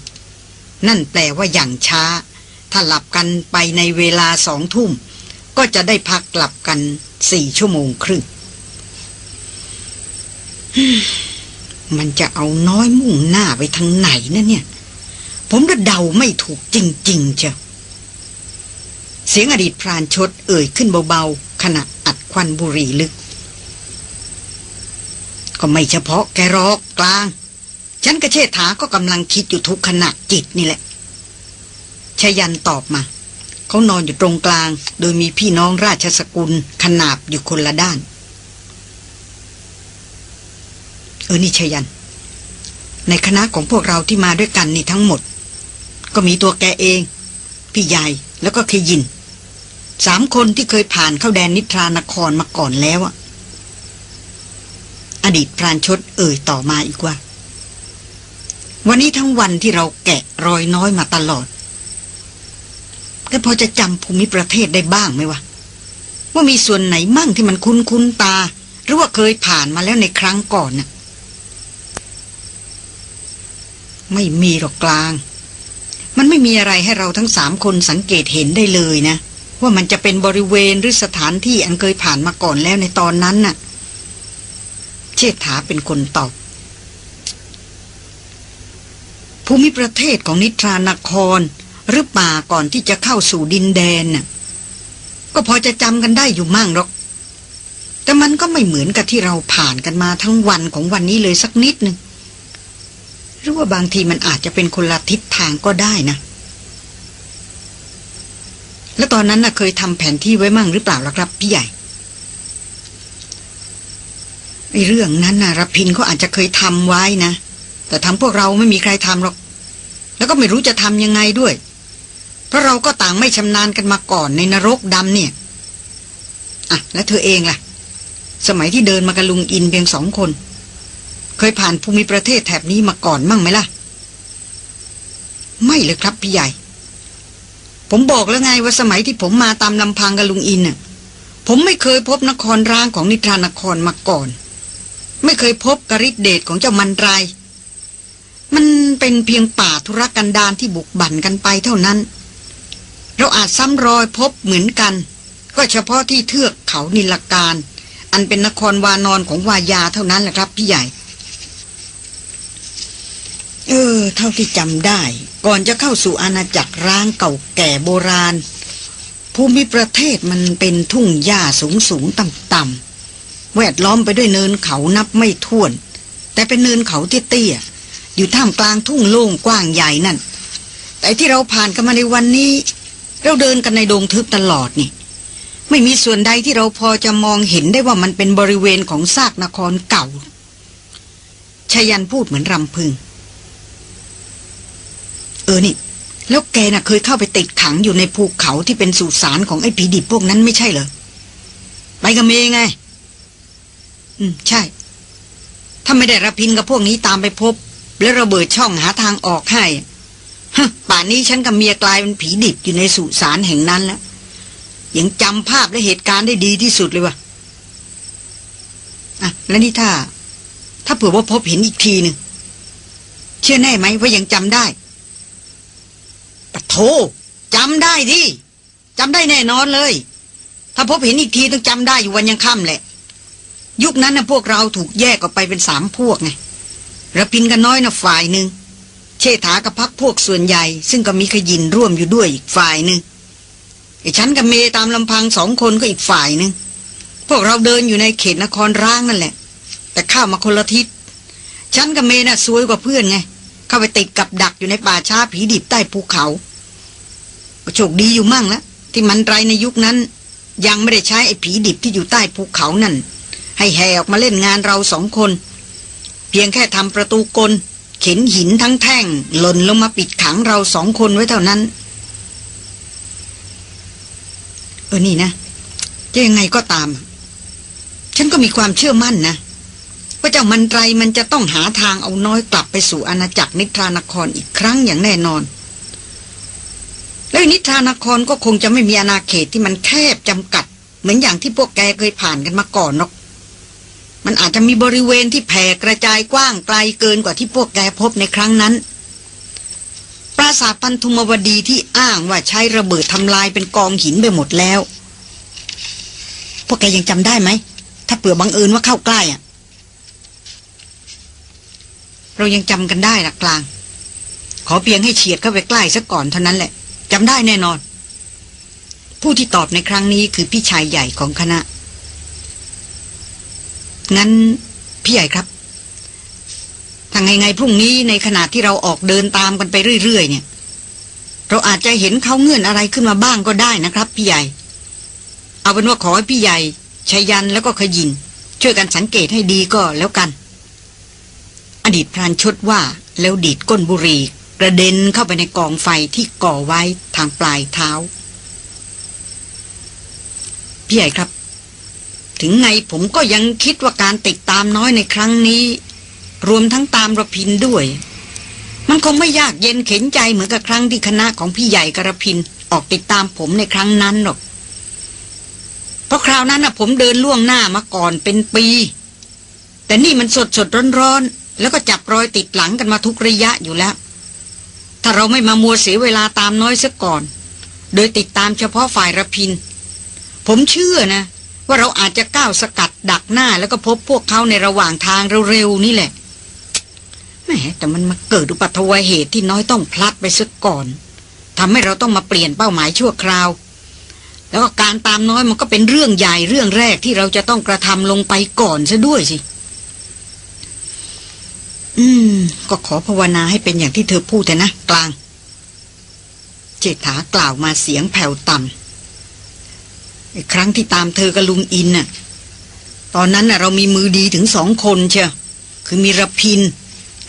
นั่นแปลว่าอย่างช้า ถ้าหลับกันไปในเวลาสองทุ่ม ก็จะได้พักกลับกันสี่ชั่วโมงครึ่งมันจะเอาน้อยมุ่งหน้าไปทางไหนนะเนี่ย ผมระเดาไม่ถูกจริง ๆ เจ้า เสียงอดีตพรานชดเอ่ยขึ้นเบาๆ ขณะอัดควันบุหรี่ลึก ก็ไม่เฉพาะแกรอกกลาง ฉันกระเชษฐาก็กำลังคิดอยู่ทุกขณะจิตนี่แหละชยันตอบมา เขานอนอยู่ตรงกลาง โดยมีพี่น้องราชสกุลขนาบอยู่คนละด้าน เออนี่ชยัน ในคณะของพวกเราที่มาด้วยกันนี่ทั้งหมด ก็มีตัวแกเอง พี่ใหญ่แล้วก็เคยิน สามคนที่เคยผ่านเข้าแดนนิทรานครมาก่อนแล้วอะอดีตพรานชดเอ่ยต่อมาอีกว่า วันนี้ทั้งวันที่เราแกะรอยน้อยมาตลอดแกพอจะจำภูมิประเทศได้บ้างไหมวะ ว่ามีส่วนไหนมั่งที่มันคุ้นคุ้นตา หรือว่าเคยผ่านมาแล้วในครั้งก่อนน่ะ ไม่มีหรอกกลาง มันไม่มีอะไรให้เราทั้งสามคนสังเกตเห็นได้เลยนะ ว่ามันจะเป็นบริเวณหรือสถานที่อันเคยผ่านมาก่อนแล้วในตอนนั้นน่ะ เชษฐาเป็นคนตอบ ภูมิประเทศของนิทรานคร หรือป่าก่อนที่จะเข้าสู่ดินแดนน่ะ ก็พอจะจำกันได้อยู่มั่งหรอก แต่มันก็ไม่เหมือนกับที่เราผ่านกันมาทั้งวันของวันนี้เลยสักนิดหนึ่งหรือว่าบางทีมันอาจจะเป็นคนละทิศทางก็ได้นะ แล้วตอนนั้นน่ะเคยทำแผนที่ไว้มั่งหรือเปล่าล่ะครับ พี่ใหญ่ไอ้เรื่องนั้นน่ะรพินเขาอาจจะเคยทำไว้นะ แต่ทำพวกเราไม่มีใครทำหรอก แล้วก็ไม่รู้จะทำยังไงด้วย เพราะเราก็ต่างไม่ชำนาญกันมาก่อนในนรกดำเนี่ย อะ แล้วเธอเองล่ะ สมัยที่เดินมากับลุงอินเพียงสองคน เคยผ่านภูมิประเทศแถบนี้มาก่อนมั่งไหมล่ะ ไม่เลยครับพี่ใหญ่ ผมบอกแล้วไงว่าสมัยที่ผมมาตามลำพังกับลุงอินน่ะ ผมไม่เคยพบนครร้างของนิทรานครมาก่อน ไม่เคยพบกริดเดชของเจ้ามันรายมันเป็นเพียงป่าธุรกันดารที่บุกบั่นกันไปเท่านั้น เราอาจซ้ำรอยพบเหมือนกัน ก็เฉพาะที่เทือกเขานิลการ อันเป็นนครวานอนของวายาเท่านั้นแหละครับพี่ใหญ่ เออ เท่าที่จำได้ ก่อนจะเข้าสู่อาณาจักรร้างเก่าแก่โบราณ ภูมิประเทศมันเป็นทุ่งหญ้าสูงสูงต่ำต่ำแวดล้อมไปด้วยเนินเขานับไม่ถ้วน แต่เป็นเนินเขาเตี้ยๆอยู่ท่ามกลางทุ่งโล่งกว้างใหญ่นั่น แต่ที่เราผ่านกันมาในวันนี้ เราเดินกันในดงทึบตลอดนี่ ไม่มีส่วนใดที่เราพอจะมองเห็นได้ว่ามันเป็นบริเวณของซากนครเก่าชยันพูดเหมือนรำพึง ออนี่ แล้วแกน่ะเคยเข้าไปติดขังอยู่ในภูเขาที่เป็นสุสานของไอ้ผีดิบพวกนั้นไม่ใช่เหรอ ไปกับเมยไง อืม ใช่ ถ้าไม่ได้ระพินกับพวกนี้ตามไปพบ แล้วระเบิดช่องหาทางออกให้ฮป่านนี้ฉันกับเมียกลายเป็นผีดิบอยู่ในสุสานแห่งนั้นแล้วยังจำภาพและเหตุการณ์ได้ดีที่สุดเลยวะอะ แล้วนี่ถ้า ถ้าเผื่อว่าพบเห็นอีกทีหนึ่งเชื่อแน่ไหมว่ายังจำได้ จำได้ดิจำได้แน่นอนเลย ถ้าพบเห็นอีกทีต้องจำได้อยู่วันยังค่ำแหละ ยุคนั้นนะพวกเราถูกแยกออกไปเป็นสามพวกไงระพินกันน้อยนะฝ่ายหนึ่งเชษฐากับพักพวกส่วนใหญ่ ซึ่งก็มีขยินร่วมอยู่ด้วยอีกฝ่ายหนึ่งไอ้ฉันกับเมตามลำพังสองคนก็อีกฝ่ายหนึ่งพวกเราเดินอยู่ในเขตนครร้างนั่นแหละ แต่ข้ามาคนละทิศฉันกับเมน่ะซวยกว่าเพื่อนไงเข้าไปติดกับดักอยู่ในป่าช้าผีดิบใต้ภูเขา ก็โชคดีอยู่มั่งล้วที่มันไรในยุคนั้น ยังไม่ได้ใช้ไอ้ผีดิบที่อยู่ใต้ภูเขานั่น ให้แห่ออกมาเล่นงานเราสองคน เพียงแค่ทำประตูกล เข็นหินทั้งแท่ง หล่นลงมาปิดขังเราสองคนไว้เท่านั้น เออนี่นะจะยังไงก็ตาม ฉันก็มีความเชื่อมั่นนะว่าเจ้ามันไรมันจะต้องหาทางเอาน้อยกลับไปสู่อาณาจักรนิทรานครอีกครั้งอย่างแน่นอน แล้วนิทานครก็คงจะไม่มีอาณาเขตที่มันแคบจำกัด เหมือนอย่างที่พวกแกเคยผ่านกันมาก่อนหรอก มันอาจจะมีบริเวณที่แผ่กระจายกว้างไกลเกินกว่าที่พวกแกพบในครั้งนั้น ปราสาทพันธุมวดีที่อ้างว่าใช้ระเบิดทำลายเป็นกองหินไปหมดแล้ว พวกแกยังจำได้ไหม ถ้าเผื่อบังเอิญว่าเข้าใกล้อะเรายังจำกันได้ละกลาง ขอเพียงให้เฉียดเข้าไปใกล้ซะก่อนเท่านั้นแหละ จำได้แน่นอน ผู้ที่ตอบในครั้งนี้คือพี่ชายใหญ่ของคณะ งั้นพี่ใหญ่ครับทางไงไงพรุ่งนี้ในขณะที่เราออกเดินตามกันไปเรื่อยๆเนี่ย เราอาจจะเห็นเขาเงื่อนอะไรขึ้นมาบ้างก็ได้นะครับ พี่ใหญ่ เอาเป็นว่าขอให้พี่ใหญ่ชายันแล้วก็ขยิน ช่วยกันสังเกตให้ดีก็แล้วกัน อดีตพรานชดว่าแล้วดีดก้นบุรี กระเด็นเข้าไปในกองไฟที่ก่อไว้ทางปลายเท้า พี่ใหญ่ครับ ถึงไงผมก็ยังคิดว่าการติดตามน้อยในครั้งนี้ รวมทั้งตามระพินด้วย มันคงไม่ยากเย็นเข็นใจเหมือนกับครั้งที่คณะของพี่ใหญ่กระพินออกติดตามผมในครั้งนั้นหรอก เพราะคราวนั้นน่ะผมเดินล่วงหน้ามาก่อนเป็นปี แต่นี่มันสดสดร้อนร้อนแล้วก็จับรอยติดหลังกันมาทุกระยะอยู่แล้วาเราไม่มามัวเสียเวลาตามน้อยซะก่อน โดยติดตามเฉพาะฝ่ายระพิน ผมเชื่อนะ ว่าเราอาจจะก้าวสกัดดักหน้าแล้วก็พบพวกเขาในระหว่างทางเร็วๆนี่แหละแหมแต่มันมาเกิดอุบัติเหตุที่น้อยต้องพลัดไปซะก่อนทำให้เราต้องมาเปลี่ยนเป้าหมายชั่วคราว แล้วก็การตามน้อยมันก็เป็นเรื่องใหญ่เรื่องแรกที่เราจะต้องกระทำลงไปก่อนซะด้วยสิ อืม ก็ขอภาวนาให้เป็นอย่างที่เธอพูดแต่นะ กลาง เจษฐากล่าวมาเสียงแผ่วต่ำอีกครั้งที่ตามเธอกับลุงอินน่ะ ตอนนั้นน่ะ เรามีมือดีถึงสองคนเชียวคือมีระพิน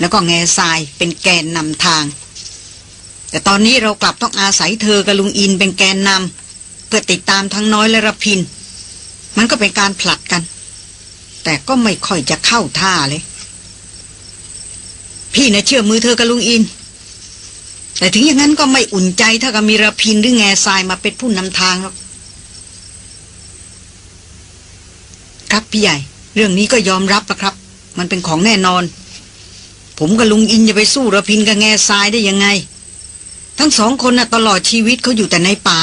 แล้วก็แง่ทรายเป็นแกนนำทาง แต่ตอนนี้เรากลับต้องอาศัยเธอกับลุงอินเป็นแกนนำเพื่อติดตามทั้งน้อยและระพิน มันก็เป็นการผลัดกัน แต่ก็ไม่ค่อยจะเข้าท่าเลย พี่นะเชื่อมือเธอกับลุงอิน แต่ถึงอย่างนั้นก็ไม่อุ่นใจถ้ากับมีระพินหรือแง่ทรายมาเป็นผู้นำทางหรอกครับพี่ใหญ่ เรื่องนี้ก็ยอมรับนะครับ มันเป็นของแน่นอน ผมกับลุงอินจะไปสู้ระพินกับแง่ทรายได้ยังไง ทั้งสองคนนะ่ะตลอดชีวิตเขาอยู่แต่ในป่า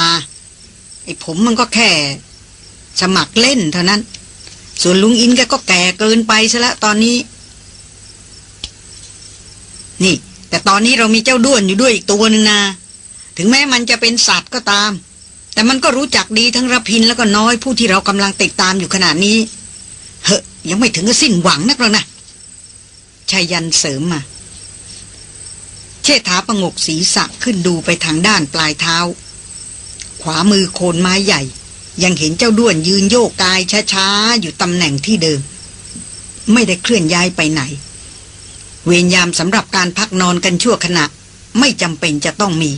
ไอ้ผมมันก็แค่ สมัครเล่นเท่านั้น ส่วนลุงอินแกก็แก่เกินไปซะแล้วตอนนี้ นี่ แต่ตอนนี้เรามีเจ้าด้วนอยู่ด้วยอีกตัวหนึ่งนา ถึงแม้มันจะเป็นสัตว์ก็ตาม แต่มันก็รู้จักดีทั้งระพินแล้วก็น้อยผู้ที่เรากำลังติดตามอยู่ขนาดนี้ เฮ้ยยังไม่ถึงกับสิ้นหวังนักหรอกนะชายันเสริมมาเชษฐาประงกศีรษะขึ้นดูไปทางด้านปลายเท้า ขวามือโคนไม้ใหญ่ ยังเห็นเจ้าด้วนยืนโยกกายช้าๆ อยู่ตำแหน่งที่เดิม ไม่ได้เคลื่อนย้ายไปไหน เวรยามสำหรับการพักนอนกันชั่วขณะ ไม่จำเป็นจะต้องมี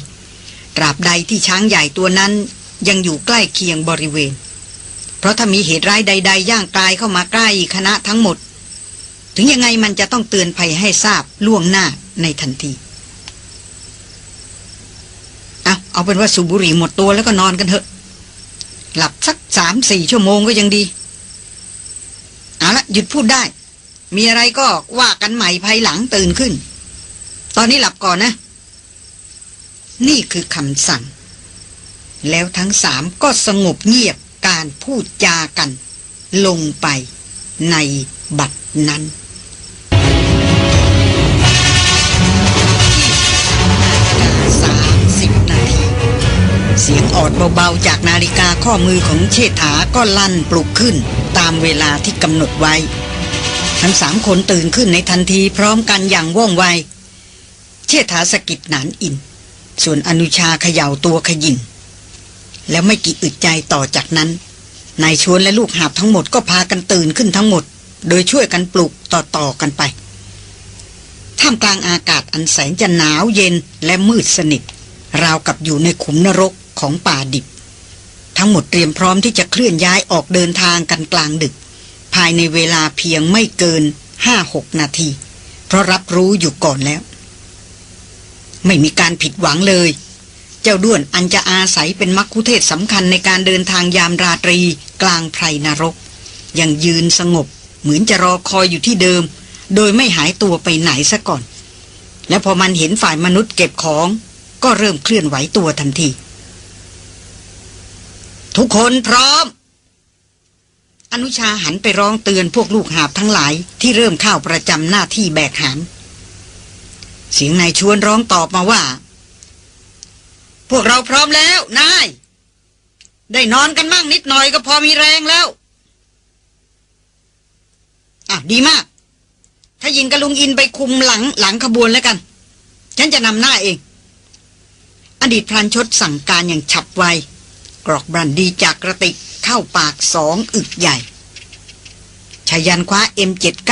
ตราบใดที่ช้างใหญ่ตัวนั้นยังอยู่ใกล้เคียงบริเวณ เพราะถ้ามีเหตุร้ายใด ๆ ย่างกลายเข้ามาใกล้คณะทั้งหมด ถึงยังไงมันจะต้องเตือนภัยให้ทราบล่วงหน้าในทันทีเอาเอาเป็นว่าสูบุรีหมดตัวแล้วก็นอนกันเถอะ หลับสักสามสี่ชั่วโมงก็ยังดี เอาละหยุดพูดได้ มีอะไรก็ว่ากันใหม่ภายหลังตื่นขึ้น ตอนนี้หลับก่อนนะ นี่คือคำสั่ง แล้วทั้งสามก็สงบเงียบการพูดจากัน ลงไปในบัดนั้นสามสิบนาที เสียงออดเบาๆ จากนาฬิกาข้อมือของเชษฐาก็ลั่นปลุกขึ้น ตามเวลาที่กำหนดไว้ ทั้งสามคนตื่นขึ้นในทันทีพร้อมกันอย่างว่องไว เชษฐาสกิดหนานอิน ส่วนอนุชาเขย่าตัวขยินแล้วไม่กี่อึดใจต่อจากนั้นนายชวนและลูกหาบทั้งหมดก็พากันตื่นขึ้นทั้งหมด โดยช่วยกันปลุกต่อๆกันไป ท่ามกลางอากาศอันแสนจะหนาวเย็นและมืดสนิท ราวกับอยู่ในขุมนรกของป่าดิบ ทั้งหมดเตรียมพร้อมที่จะเคลื่อนย้ายออกเดินทางกันกลางดึก ภายในเวลาเพียงไม่เกินห้าหกนาที เพราะรับรู้อยู่ก่อนแล้ว ไม่มีการผิดหวังเลย เจ้าด้วนอันจะอาศัยเป็นมักคุเทศสำคัญในการเดินทางยามราตรีกลางไพรนรก ยังยืนสงบ เหมือนจะรอคอยอยู่ที่เดิม โดยไม่หายตัวไปไหนซะก่อน และพอมันเห็นฝ่ายมนุษย์เก็บของ ก็เริ่มเคลื่อนไหวตัวทันที ทุกคนพร้อม อนุชาหันไปร้องเตือนพวกลูกหาบทั้งหลายที่เริ่มเข้าประจำหน้าที่แบกหาม เสียงนายชวนร้องตอบมาว่า พวกเราพร้อมแล้วนาย ได้นอนกันมั่งนิดหน่อยก็พอมีแรงแล้ว อะดีมาก ถ้ายินกับลุงอินไปคุมหลังหลังขบวนแล้วกัน ฉันจะนำหน้าเอง อดีตพรานชดสั่งการอย่างฉับไว กรอกบรันดีจากกระติกเข้าปากสองอึกใหญ่ชายันคว้า M79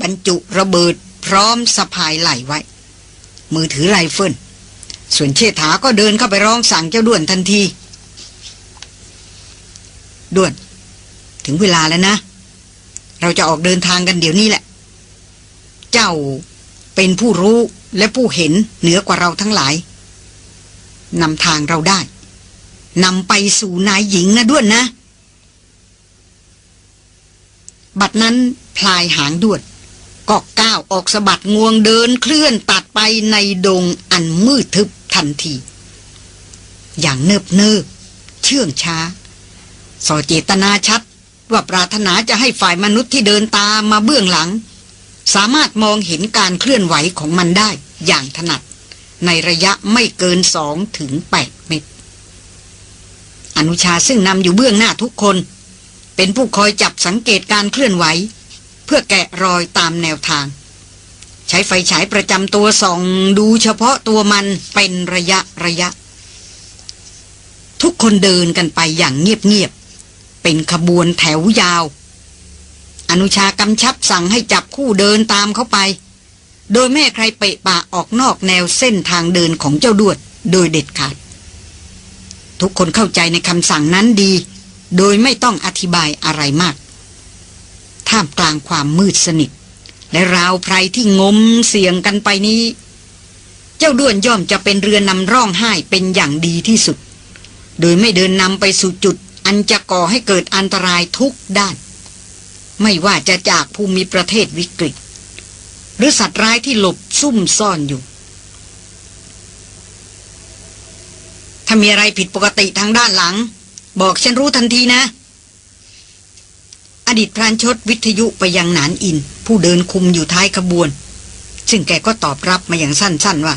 บรรจุระเบิดพร้อมสะพายไหลไว้ มือถือไรเฟิลส่วนเชษฐาก็เดินเข้าไปร้องสั่งเจ้าด้วนทันทีด้วน ถึงเวลาแล้วนะ เราจะออกเดินทางกันเดี๋ยวนี้แหละ เจ้าเป็นผู้รู้และผู้เห็นเหนือกว่าเราทั้งหลายนำทางเราได้ นำไปสู่นายหญิงนะด้วนนะ บัดนั้นพลายหางด้วนก็ก้าวออกสะบัดงวงเดินเคลื่อนตัดไปในดงอันมืดทึบทันที อย่างเนิบเนิบเชื่องช้าสอเจตนาชัดว่าปรารถนาจะให้ฝ่ายมนุษย์ที่เดินตามมาเบื้องหลัง สามารถมองเห็นการเคลื่อนไหวของมันได้อย่างถนัด ในระยะไม่เกินสองถึงแปดเมตร อนุชาซึ่งนำอยู่เบื้องหน้าทุกคน เป็นผู้คอยจับสังเกตการเคลื่อนไหว เพื่อแกะรอยตามแนวทาง ใช้ไฟฉายประจำตัวส่องดูเฉพาะตัวมันเป็นระยะระยะ ทุกคนเดินกันไปอย่างเงียบๆเป็นขบวนแถวยาว อนุชากำชับสั่งให้จับคู่เดินตามเข้าไป โดยแม่ใครเปะปะออกนอกแนวเส้นทางเดินของเจ้าดวดโดยเด็ดขาด ทุกคนเข้าใจในคำสั่งนั้นดี โดยไม่ต้องอธิบายอะไรมาก ท่ามกลางความมืดสนิท และราวไพรที่งมเสียงกันไปนี้ เจ้าด้วนย่อมจะเป็นเรือนำร่องไห้เป็นอย่างดีที่สุด โดยไม่เดินนำไปสู่จุด อันจะก่อให้เกิดอันตรายทุกด้าน ไม่ว่าจะจากภูมิประเทศวิกฤต หรือสัตว์ร้ายที่หลบซุ่มซ่อนอยู่ ถ้ามีอะไรผิดปกติทางด้านหลัง บอกฉันรู้ทันทีนะ อดีตพรานชดวิทยุไปยังหนานอิน ผู้เดินคุมอยู่ท้ายขบวน ซึ่งแกก็ตอบรับมาอย่างสั้น ๆ ว่า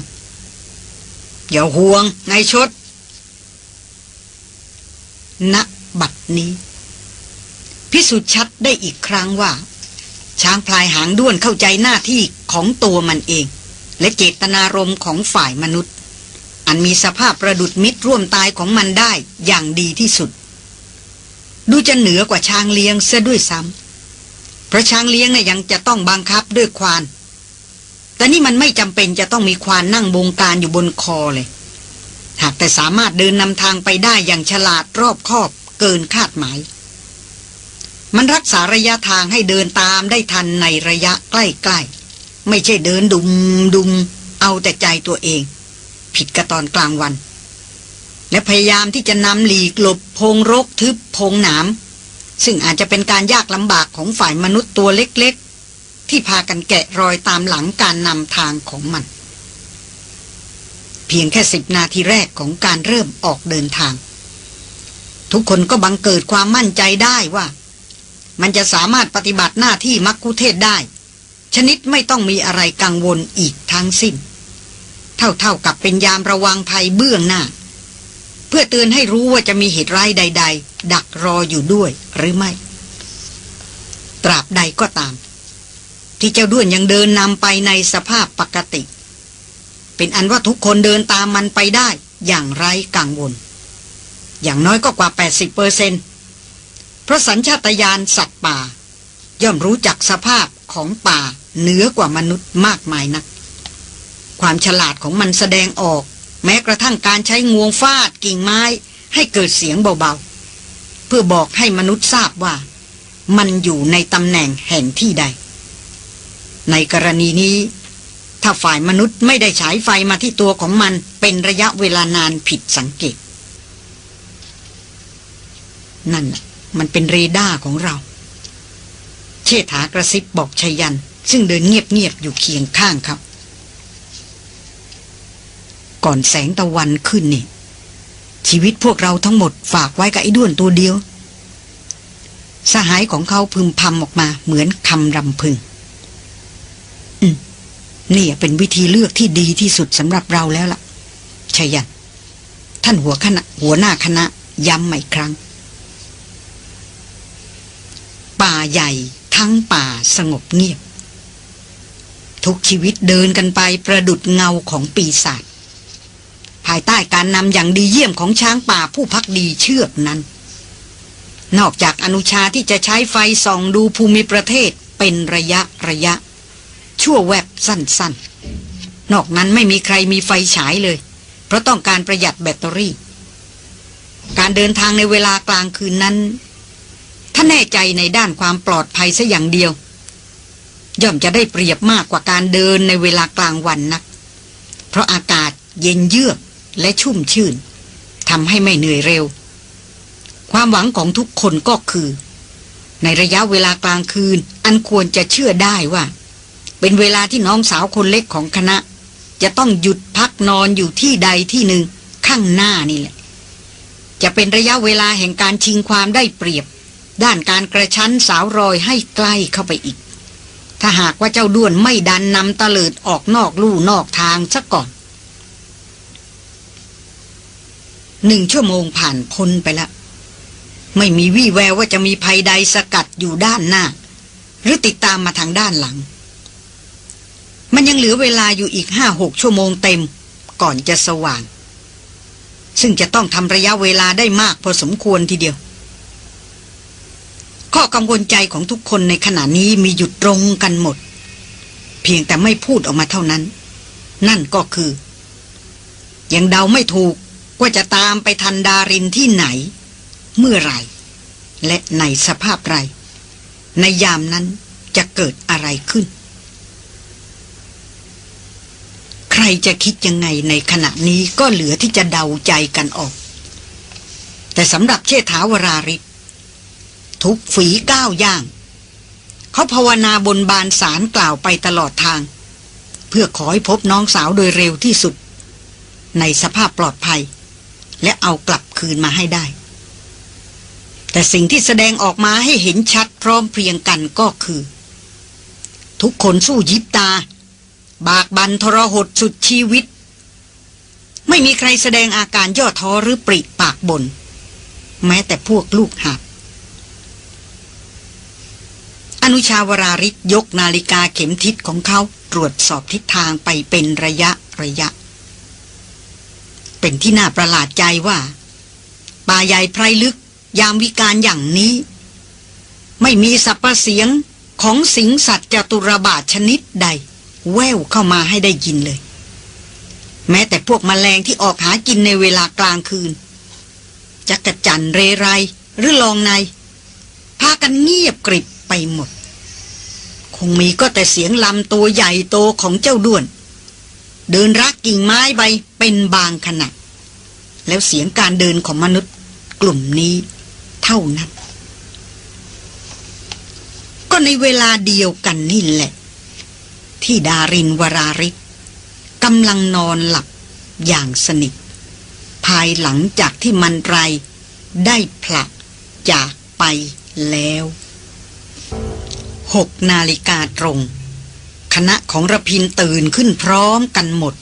อย่าห่วงนายชดณบัดนี้ พิสูจน์ชัดได้อีกครั้งว่า ช้างพลายหางด้วนเข้าใจหน้าที่ของตัวมันเอง และเจตนารมณ์ของฝ่ายมนุษย์ อันมีสภาพประดุดมิตรร่วมตายของมันได้อย่างดีที่สุด ดูจะเหนือกว่าช้างเลี้ยงเสียด้วยซ้ำเพราะช้างเลี้ยงน่ะยังจะต้องบังคับด้วยควาน แต่นี่มันไม่จำเป็นจะต้องมีควานนั่งบงการอยู่บนคอเลย หากแต่สามารถเดินนำทางไปได้อย่างฉลาดรอบคอบเกินคาดหมาย มันรักษาระยะทางให้เดินตามได้ทันในระยะใกล้ๆ ไม่ใช่เดินดุมดุมเอาแต่ใจตัวเอง ผิดกับตอนกลางวัน และพยายามที่จะนำหลีกหลบพงรกทึบพงหนามซึ่งอาจจะเป็นการยากลำบากของฝ่ายมนุษย์ตัวเล็กๆ ที่พากันแกะรอยตามหลังการนำทางของมัน เพียงแค่สิบนาทีแรกของการเริ่มออกเดินทาง ทุกคนก็บังเกิดความมั่นใจได้ว่า มันจะสามารถปฏิบัติหน้าที่มักคุเทศได้ ชนิดไม่ต้องมีอะไรกังวลอีกทั้งสิ้น เท่าๆกับเป็นยามระวังภัยเบื้องหน้า เพื่อเตือนให้รู้ว่าจะมีเหตุร้ายใด ๆ ดักรออยู่ด้วยหรือไม่ ตราบใดก็ตาม ที่เจ้าด้วนยังเดินนำไปในสภาพปกติ เป็นอันว่าทุกคนเดินตามมันไปได้อย่างไร้กังวล อย่างน้อยก็กว่า 80เปอร์เซนเพราะสัญชาตญาณสัตว์ป่า ย่อมรู้จักสภาพของป่าเหนือกว่ามนุษย์มากมายนัก ความฉลาดของมันแสดงออก แม้กระทั่งการใช้งวงฟาดกิ่งไม้ ให้เกิดเสียงเบาๆ เพื่อบอกให้มนุษย์ทราบว่า มันอยู่ในตำแหน่งแห่งที่ใด ในกรณีนี้ ถ้าฝ่ายมนุษย์ไม่ได้ฉายไฟมาที่ตัวของมันเป็นระยะเวลานานผิดสังเกต นั่นแหละมันเป็นเรดาร์ของเรา เชษฐากระซิบบอกชยัน ซึ่งเดินเงียบๆอยู่เคียงข้างครับ ก่อนแสงตะวันขึ้นนี่ ชีวิตพวกเราทั้งหมดฝากไว้กับไอ้ด้วนตัวเดียว สหายของเขาพึมพำออกมาเหมือนคำรำพึง อืมนี่เป็นวิธีเลือกที่ดีที่สุดสำหรับเราแล้วล่ะชัยันท่านหัวคณะ หัวหน้าคณะ ย้ำใหม่ครั้ง ป่าใหญ่ทั้งป่าสงบเงียบ ทุกชีวิตเดินกันไปประดุดเงาของปีศาจายใต้การนำอย่างดีเยี่ยมของช้างป่าผู้พักดีเชือกนั้น นอกจากอนุชาที่จะใช้ไฟส่องดูภูมิประเทศเป็นระยะระยะ ชั่วแวบสั้นๆ นอกนั้นไม่มีใครมีไฟฉายเลย เพราะต้องการประหยัดแบตเตอรี่ การเดินทางในเวลากลางคืนนั้น ถ้าแน่ใจในด้านความปลอดภัยสัอย่างเดียว ย่อมจะได้เปรียบมากกว่าการเดินในเวลากลางวันนัก เพราะอากาศเย็นเยือก และชุ่มชื่นทำให้ไม่เหนื่อยเร็ว ความหวังของทุกคนก็คือ ในระยะเวลากลางคืน อันควรจะเชื่อได้ว่า เป็นเวลาที่น้องสาวคนเล็กของคณะ จะต้องหยุดพักนอนอยู่ที่ใดที่หนึ่งข้างหน้านี่แหละ จะเป็นระยะเวลาแห่งการชิงความได้เปรียบ ด้านการกระชั้นสาวรอยให้ใกล้เข้าไปอีก ถ้าหากว่าเจ้าด้วนไม่ดันนำตะเลิดออกนอกลู่นอกทางซะก่อน หนึ่งชั่วโมงผ่านพ้นไปแล้วไม่มีวี่แววว่าจะมีภัยใดสกัดอยู่ด้านหน้า หรือติดตามมาทางด้านหลัง มันยังเหลือเวลาอยู่อีกห้าหกชั่วโมงเต็ม ก่อนจะสว่าง ซึ่งจะต้องทำระยะเวลาได้มากพอสมควรทีเดียว ข้อกังวลใจของทุกคนในขณะนี้มีหยุดตรงกันหมด เพียงแต่ไม่พูดออกมาเท่านั้น นั่นก็คือ ยังเดาไม่ถูก ว่าจะตามไปทันดารินที่ไหน เมื่อไรและในสภาพไร ในยามนั้นจะเกิดอะไรขึ้น ใครจะคิดยังไงในขณะนี้ก็เหลือที่จะเดาใจกันออก แต่สำหรับเชษฐาวราริศทุกฝีก้าวย่าง เขาภาวนาบนบานสารกล่าวไปตลอดทาง เพื่อขอให้พบน้องสาวโดยเร็วที่สุด ในสภาพปลอดภัย และเอากลับคืนมาให้ได้ แต่สิ่งที่แสดงออกมาให้เห็นชัดพร้อมเพรียงกันก็คือ ทุกคนสู้ยิบตา บากบันทรหดสุดชีวิต ไม่มีใครแสดงอาการย่อท้อหรือปริปากบน แม้แต่พวกลูกหับอนุชาวราริศยกนาฬิกาเข็มทิศของเขาตรวจสอบทิศทางไปเป็นระยะระยะ เป็นที่น่าประหลาดใจว่า ป่าใหญ่ไพรลึกยามวิการอย่างนี้ ไม่มีสัพเสียงของสิงสัตว์จตุรบาทชนิดใด แววเข้ามาให้ได้ยินเลย แม้แต่พวกมแมลงที่ออกหากินในเวลากลางคืนจักระจันเรไรหรือลองในพากันเงียบกริบไปหมด คงมีก็แต่เสียงลำตัวใหญ่โตของเจ้าด้วน เดินรักกิ่งไม้ใบเป็นบางขณะ แล้วเสียงการเดินของมนุษย์กลุ่มนี้เท่านั้น ก็ในเวลาเดียวกันนี่แหละ ที่ดารินวราริศกำลังนอนหลับอย่างสนิทภายหลังจากที่มันไรได้ผลักจากไปแล้วหกนาฬิกาตรง คณะของระพินตื่นขึ้นพร้อมกันหมด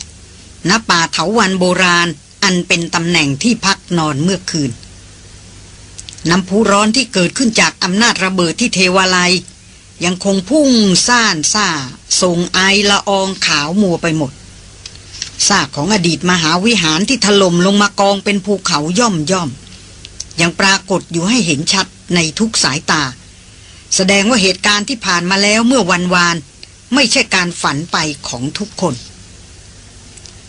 ณป่าเถาวันโบราณอันเป็นตำแหน่งที่พักนอนเมื่อคืน น้ำพุร้อนที่เกิดขึ้นจากอำนาจระเบิดที่เทวาลัย ยังคงพุ่งซ่านซ่าส่งไอละอองขาวมัวไปหมดซากของอดีตมหาวิหารที่ถล่มลงมากองเป็นภูเขาย่อมย่อม ยังปรากฏอยู่ให้เห็นชัดในทุกสายตา แสดงว่าเหตุการณ์ที่ผ่านมาแล้วเมื่อวันวาน ไม่ใช่การฝันไปของทุกคน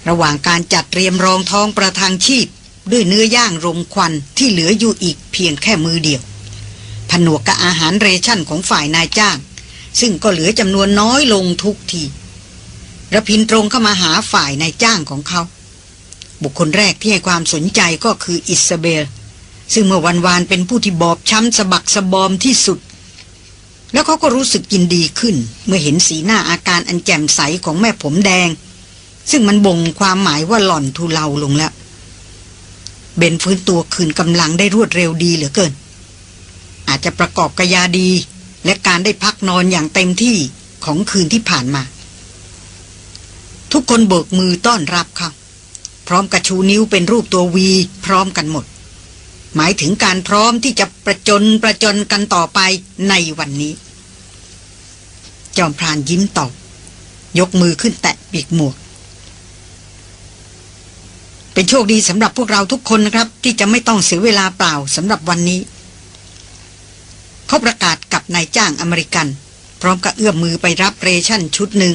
ระหว่างการจัดเตรียมรองท้องประทังชีพ ด้วยเนื้อย่างรมควันที่เหลืออยู่อีกเพียงแค่มือเดียว ผนวกกับอาหารเรชั่นของฝ่ายนายจ้าง ซึ่งก็เหลือจำนวนน้อยลงทุกทีระพินตรงเข้ามาหาฝ่ายนายจ้างของเขา บุคคลแรกที่ให้ความสนใจก็คืออิสเบลซึ่งเมื่อวันวานเป็นผู้ที่บอบช้ำสะบักสะบอมที่สุด แล้วเขาก็รู้สึกยินดีขึ้น เมื่อเห็นสีหน้าอาการอันแจ่มใสของแม่ผมแดง ซึ่งมันบ่งความหมายว่าหล่อนทุเลาลงแล้ว เบนฟื้นตัวคืนกำลังได้รวดเร็วดีเหลือเกิน อาจจะประกอบกยาดี และการได้พักนอนอย่างเต็มที่ของคืนที่ผ่านมา ทุกคนเบิกมือต้อนรับเขาพร้อมกับชูนิ้วเป็นรูปตัววีพร้อมกันหมด หมายถึงการพร้อมที่จะประจนประจนกันต่อไปในวันนี้ จอมพรานยิ้มตอบ ยกมือขึ้นแตะปีกหมวก เป็นโชคดีสำหรับพวกเราทุกคนนะครับ ที่จะไม่ต้องเสียเวลาเปล่าสำหรับวันนี้เขาประกาศกับนายจ้างอเมริกัน พร้อมกับเอื้อมมือไปรับ ration ชุดหนึ่ง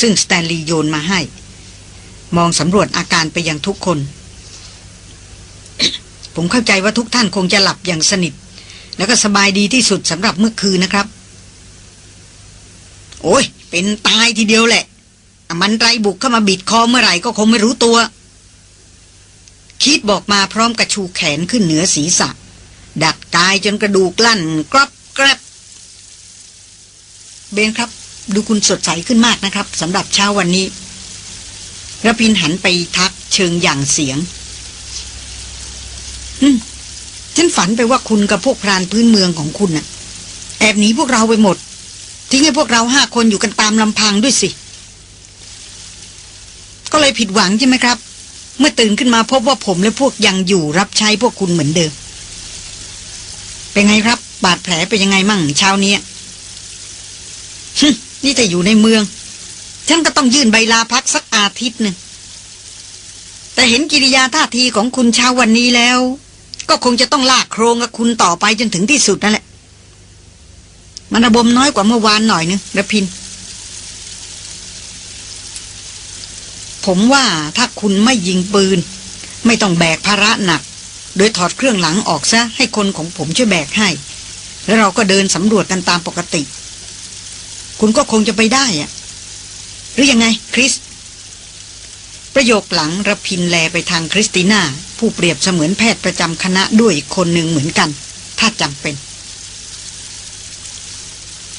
ซึ่งสแตนลีย์โยนมาให้ มองสำรวจอาการไปยังทุกคน ผมเข้าใจว่าทุกท่านคงจะหลับอย่างสนิท แล้วก็สบายดีที่สุดสำหรับเมื่อคืนนะครับ โอ้ย เป็นตายทีเดียวแหละ มันไรบุกเข้ามาบิดคอเมื่อไหร่ก็คงไม่รู้ตัว คิดบอกมาพร้อมกระชูแขนขึ้นเหนือศีรษะ ดัดกายจนกระดูกลั่นกรอบแกรบเบนครับ ดูคุณสดใสขึ้นมากนะครับสำหรับเช้าวันนี้ระพินหันไปทักเชิงอย่างเสียง ฉันฝันไปว่าคุณกับพวกพรานพื้นเมืองของคุณน่ะ แอบหนีพวกเราไปหมด ทิ้งให้พวกเราห้าคนอยู่กันตามลำพังด้วยสิ ก็เลยผิดหวังใช่ไหมครับ เมื่อตื่นขึ้นมาพบว่าผมและพวกยังอยู่รับใช้พวกคุณเหมือนเดิม เป็นไงครับ บาดแผลเป็นยังไงมั่งเช้านี้นี่แต่อยู่ในเมือง ฉันก็ต้องยื่นใบลาพักสักอาทิตย์หนึ่งแต่เห็นกิริยาท่าทีของคุณเช้าวันนี้แล้ว ก็คงจะต้องลากโครงกับคุณต่อไปจนถึงที่สุดนั่นแหละ มันระบมน้อยกว่าเมื่อวานหน่อยนึงระพิน ผมว่าถ้าคุณไม่ยิงปืน ไม่ต้องแบกภาระหนัก โดยถอดเครื่องหลังออกซะให้คนของผมช่วยแบกให้ แล้วเราก็เดินสำรวจกันตามปกติ คุณก็คงจะไปได้อะหรือยังไง คริส ประโยคหลังระพินแลไปทางคริสติน่า ผู้เปรียบเสมือนแพทย์ประจำคณะด้วยอีกคนหนึ่งเหมือนกัน ถ้าจำเป็น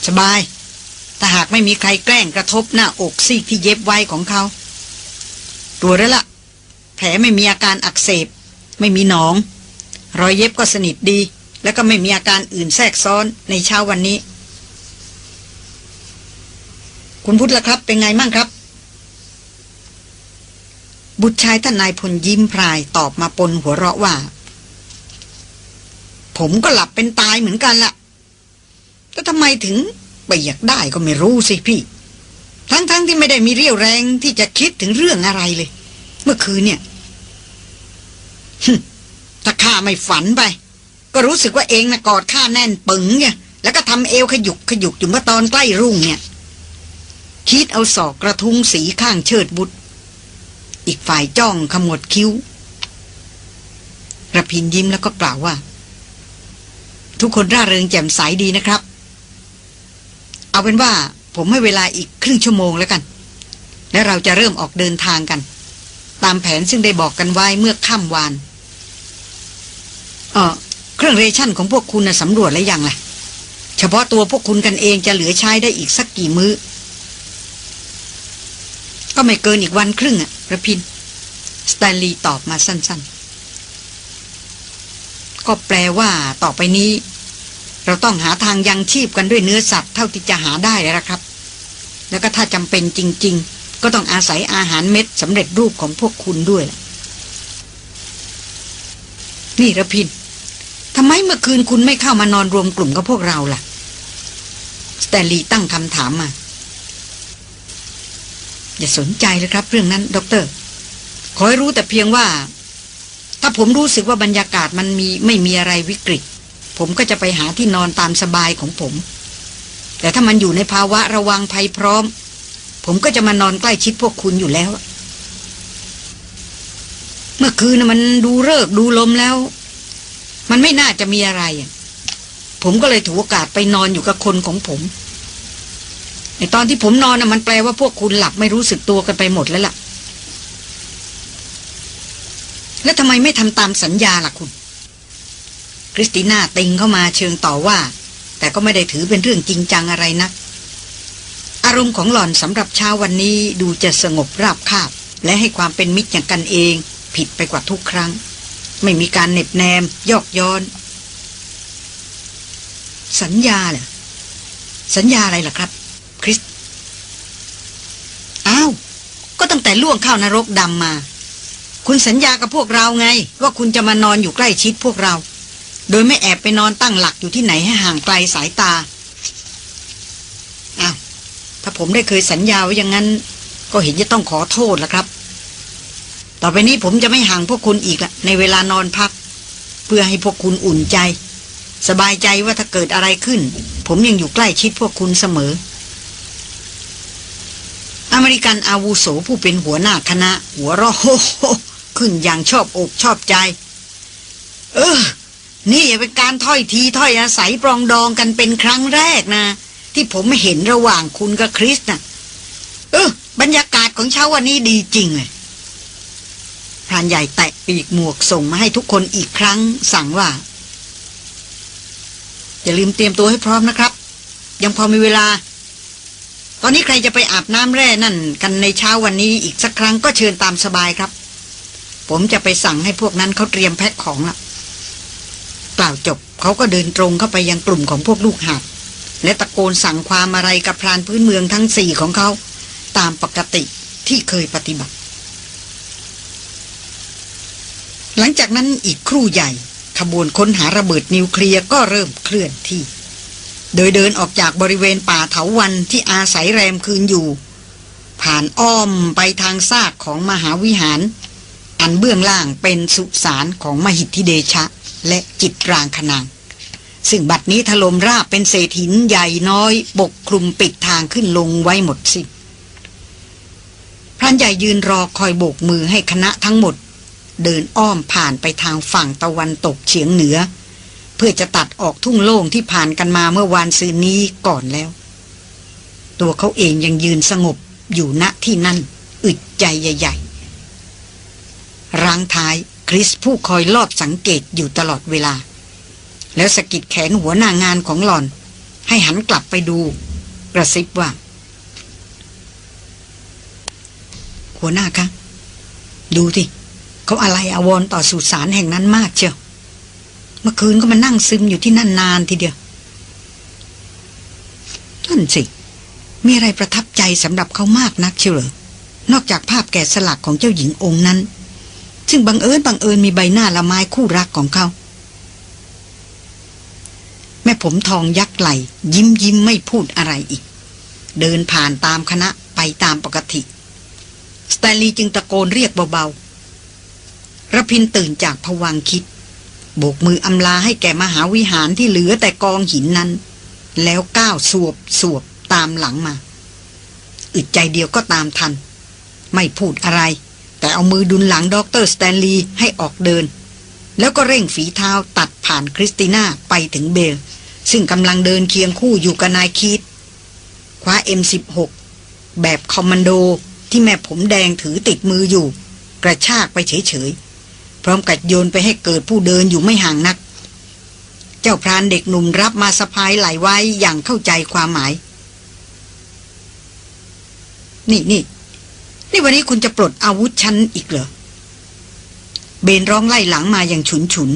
สบายถ้าหากไม่มีใครแกล้งกระทบหน้าอกซีกที่เย็บไว้ของเขาตัวแล้วละ่ะ แผลไม่มีอาการอักเสบ ไม่มีหนอง รอยเย็บก็สนิทดี แล้วก็ไม่มีอาการอื่นแทรกซ้อนในเช้าวันนี้ คุณพุทธละครับเป็นไงมั่งครับ บุตรชายท่านนายพลยิ้มพรายตอบมาปนหัวเราะว่า ผมก็หลับเป็นตายเหมือนกันละ่ะแต่ทำไมถึงไปอยากได้ก็ไม่รู้สิพี่ ทั้งๆทที่ไม่ได้มีเรี่ยวแรงที่จะคิดถึงเรื่องอะไรเลย เมื่อคืนเนี่ยถ้าข้าไม่ฝันไป ก็รู้สึกว่าเองนะกอดข้าแน่นปึงเนี่ยแล้วก็ทำเอวขยุกขยุกอยู่เมื่อตอนใกล้รุ่งเนี่ยคิดเอาศอกกระทุ้งสีข้างเชิดบุตร อีกฝ่ายจ้องขมวดคิ้วระพินยิ้มแล้วก็กล่าวว่า ทุกคนร่าเริงแจ่มใสดีนะครับ เอาเป็นว่าผมให้เวลาอีกครึ่งชั่วโมงแล้วกัน และเราจะเริ่มออกเดินทางกัน ตามแผนซึ่งได้บอกกันไว้เมื่อค่ำวานเออเครื่องเรชั่นของพวกคุณนะสำรวจแล้วยังล่ะ เฉพาะตัวพวกคุณกันเองจะเหลือใช้ได้อีกสักกี่มือ้อ ก็ไม่เกินอีกวันครึ่งอะ ระพิน สแตนลีย์ตอบมาสั้นๆ ก็แปลว่าต่อไปนี้ เราต้องหาทางยังชีพกันด้วยเนื้อสัตว์เท่าที่จะหาได้แล้วครับ แล้วก็ถ้าจำเป็นจริง ๆ ก็ต้องอาศัยอาหารเม็ดสำเร็จรูปของพวกคุณด้วยล่ะนี่ระพินทำไมเมื่อคืนคุณไม่เข้ามานอนรวมกลุ่มกับพวกเราล่ะ สแตนลีย์ตั้งคำถามมา อย่าสนใจเลยครับ เรื่องนั้นด็อกเตอร์ ขอให้รู้แต่เพียงว่า ถ้าผมรู้สึกว่าบรรยากาศมันมีไม่มีอะไรวิกฤต ผมก็จะไปหาที่นอนตามสบายของผม แต่ถ้ามันอยู่ในภาวะระวังภัยพร้อม ผมก็จะมานอนใกล้ชิดพวกคุณอยู่แล้ว เมื่อคืนนะมันดูเลิกดูลมแล้ว มันไม่น่าจะมีอะไร ผมก็เลยถือโอกาสไปนอนอยู่กับคนของผม ในตอนที่ผมนอนนะมันแปลว่าพวกคุณหลับไม่รู้สึกตัวกันไปหมดแล้วล่ะ แล้วทำไมไม่ทำตามสัญญาล่ะคุณ คริสติน่าติงเข้ามาเชิงต่อว่า แต่ก็ไม่ได้ถือเป็นเรื่องจริงจังอะไรนะัก อารมณ์ของหล่อนสำหรับเช้าวันนี้ดูจะสงบราบคาบ และให้ความเป็นมิตรอย่างกันเอง ผิดไปกว่าทุกครั้ง ไม่มีการเน็บแนม ยอกย้อน สัญญาเหรอสัญญาอะไรล่ะครับ คริส อ้าว ก็ตั้ง แต่ล่วงเข้านรกดำมา คุณสัญญากับพวกเราไง ว่าคุณจะมานอนอยู่ใกล้ชิดพวกเรา โดยไม่แอบไปนอนตั้งหลักอยู่ที่ไหนให้ห่างไกลสายตาอ้าวถ้าผมได้เคยสัญญาไว้อย่างนั้น ก็เห็นจะต้องขอโทษแล้วครับ ต่อไปนี้ผมจะไม่ห่างพวกคุณอีกละในเวลานอนพัก เพื่อให้พวกคุณอุ่นใจ สบายใจว่าถ้าเกิดอะไรขึ้น ผมยังอยู่ใกล้ชิดพวกคุณเสมอ อเมริกันอาวุโสผู้เป็นหัวหน้าคณะ หัวเราะโฮโฮขึ้นอย่างชอบอกชอบใจ เออ นี่อย่าเป็นการถ้อยทีถ้อยอาศัยปรองดองกันเป็นครั้งแรกนะ ที่ผมเห็นระหว่างคุณกับคริสนะ่ะ เออบรรยากาศของเช้าวันนี้ดีจริงเลยพรานใหญ่แตะปีกหมวกส่งมาให้ทุกคนอีกครั้งสั่งว่า อย่าลืมเตรียมตัวให้พร้อมนะครับ ยังพอมีเวลา ตอนนี้ใครจะไปอาบน้ำแร่นั่นกันในเช้าวันนี้อีกสักครั้งก็เชิญตามสบายครับ ผมจะไปสั่งให้พวกนั้นเขาเตรียมแพ็คของละกล่าวจบเขาก็เดินตรงเข้าไปยังกลุ่มของพวกลูกหาบและตะโกนสั่งความอะไรกับพรานพื้นเมืองทั้งสี่ของเขา ตามปกติที่เคยปฏิบัติ หลังจากนั้นอีกครู่ใหญ่ขบวนค้นหาระเบิดนิวเคลียร์ก็เริ่มเคลื่อนที่ โดยเดินออกจากบริเวณป่าเถาวันที่อาศัยแรมคืนอยู่ ผ่านอ้อมไปทางซากของมหาวิหาร อันเบื้องล่างเป็นสุสานของมหิทธิเดชะ และจิตรางคนาง ซึ่งบัดนี้ถล่มราบเป็นเศษหินใหญ่น้อยปกคลุมปิดทางขึ้นลงไว้หมดสิพรานใหญ่ยืนรอคอยโบกมือให้คณะทั้งหมด เดินอ้อมผ่านไปทางฝั่งตะวันตกเฉียงเหนือ เพื่อจะตัดออกทุ่งโล่งที่ผ่านกันมาเมื่อวานซืนนี้ก่อนแล้ว ตัวเขาเองยังยืนสงบอยู่ณที่นั่น อึดใจใหญ่ๆรังท้ายคริสผู้คอยลอบสังเกตอยู่ตลอดเวลา แล้วสกิดแขนหัวหน้างานของหล่อน ให้หันกลับไปดูกระซิบว่า หัวหน้าคะดูสิเขาอะไรอาวรต่อสุสานแห่งนั้นมากเชียว มื่อคืนก็มานั่งซึมอยู่ที่นั่นนานทีเดียวนั่นสิ มีอะไรประทับใจสำหรับเขามากนักเชียวเหรอนอกจากภาพแกะสลักของเจ้าหญิงองค์นั้น ซึ่งบังเอิญบังเอิญมีใบหน้าละไม้คู่รักของเขา แม่ผมทองยักไหล ยิ้มยิ้มไม่พูดอะไรอีก เดินผ่านตามคณะไปตามปกติ สแตลีจึงตะโกนเรียกเบาๆระพินตื่นจากผวังคิด โบกมืออำลาให้แก่มหาวิหารที่เหลือแต่กองหินนั้น แล้วก้าวสวบสวบตามหลังมา อึดใจเดียวก็ตามทัน ไม่พูดอะไร แต่เอามือดุนหลังด็อกเตอร์สแตนลีย์ให้ออกเดิน แล้วก็เร่งฝีเท้าตัดผ่านคริสติน่าไปถึงเบล ซึ่งกำลังเดินเคียงคู่อยู่กับนายคีธคว้า M16 แบบคอมมานโดที่แม่ผมแดงถือติดมืออยู่ กระชากไปเฉยๆ พร้อมกับโยนไปให้เกิดผู้เดินอยู่ไม่ห่างนัก เจ้าพรานเด็กหนุ่มรับมาสะพายไหล่ไว้อย่างเข้าใจความหมาย นี่นี่นี่วันนี้คุณจะปลดอาวุธฉันอีกเหรอ เบนร้องไล่หลังมาอย่างฉุนฉุน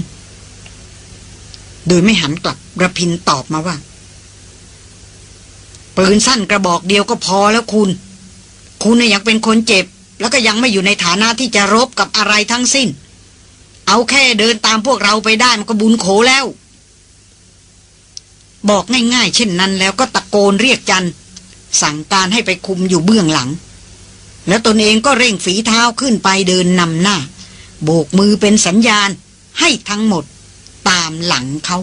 โดยไม่หันกลับระพินตอบมาว่า ปืนสั้นกระบอกเดียวก็พอแล้วคุณ คุณน่ยยังเป็นคนเจ็บ แล้วก็ยังไม่อยู่ในฐานะที่จะรบกับอะไรทั้งสิ้น เอาแค่เดินตามพวกเราไปได้มันก็บุญโขแล้ว บอกง่ายๆ เช่นนั้นแล้วก็ตะโกนเรียกจันสั่งการให้ไปคุมอยู่เบื้องหลัง แล้วตนเองก็เร่งฝีเท้าขึ้นไปเดินนำหน้า โบกมือเป็นสัญญาณให้ทั้งหมดตามหลังเขา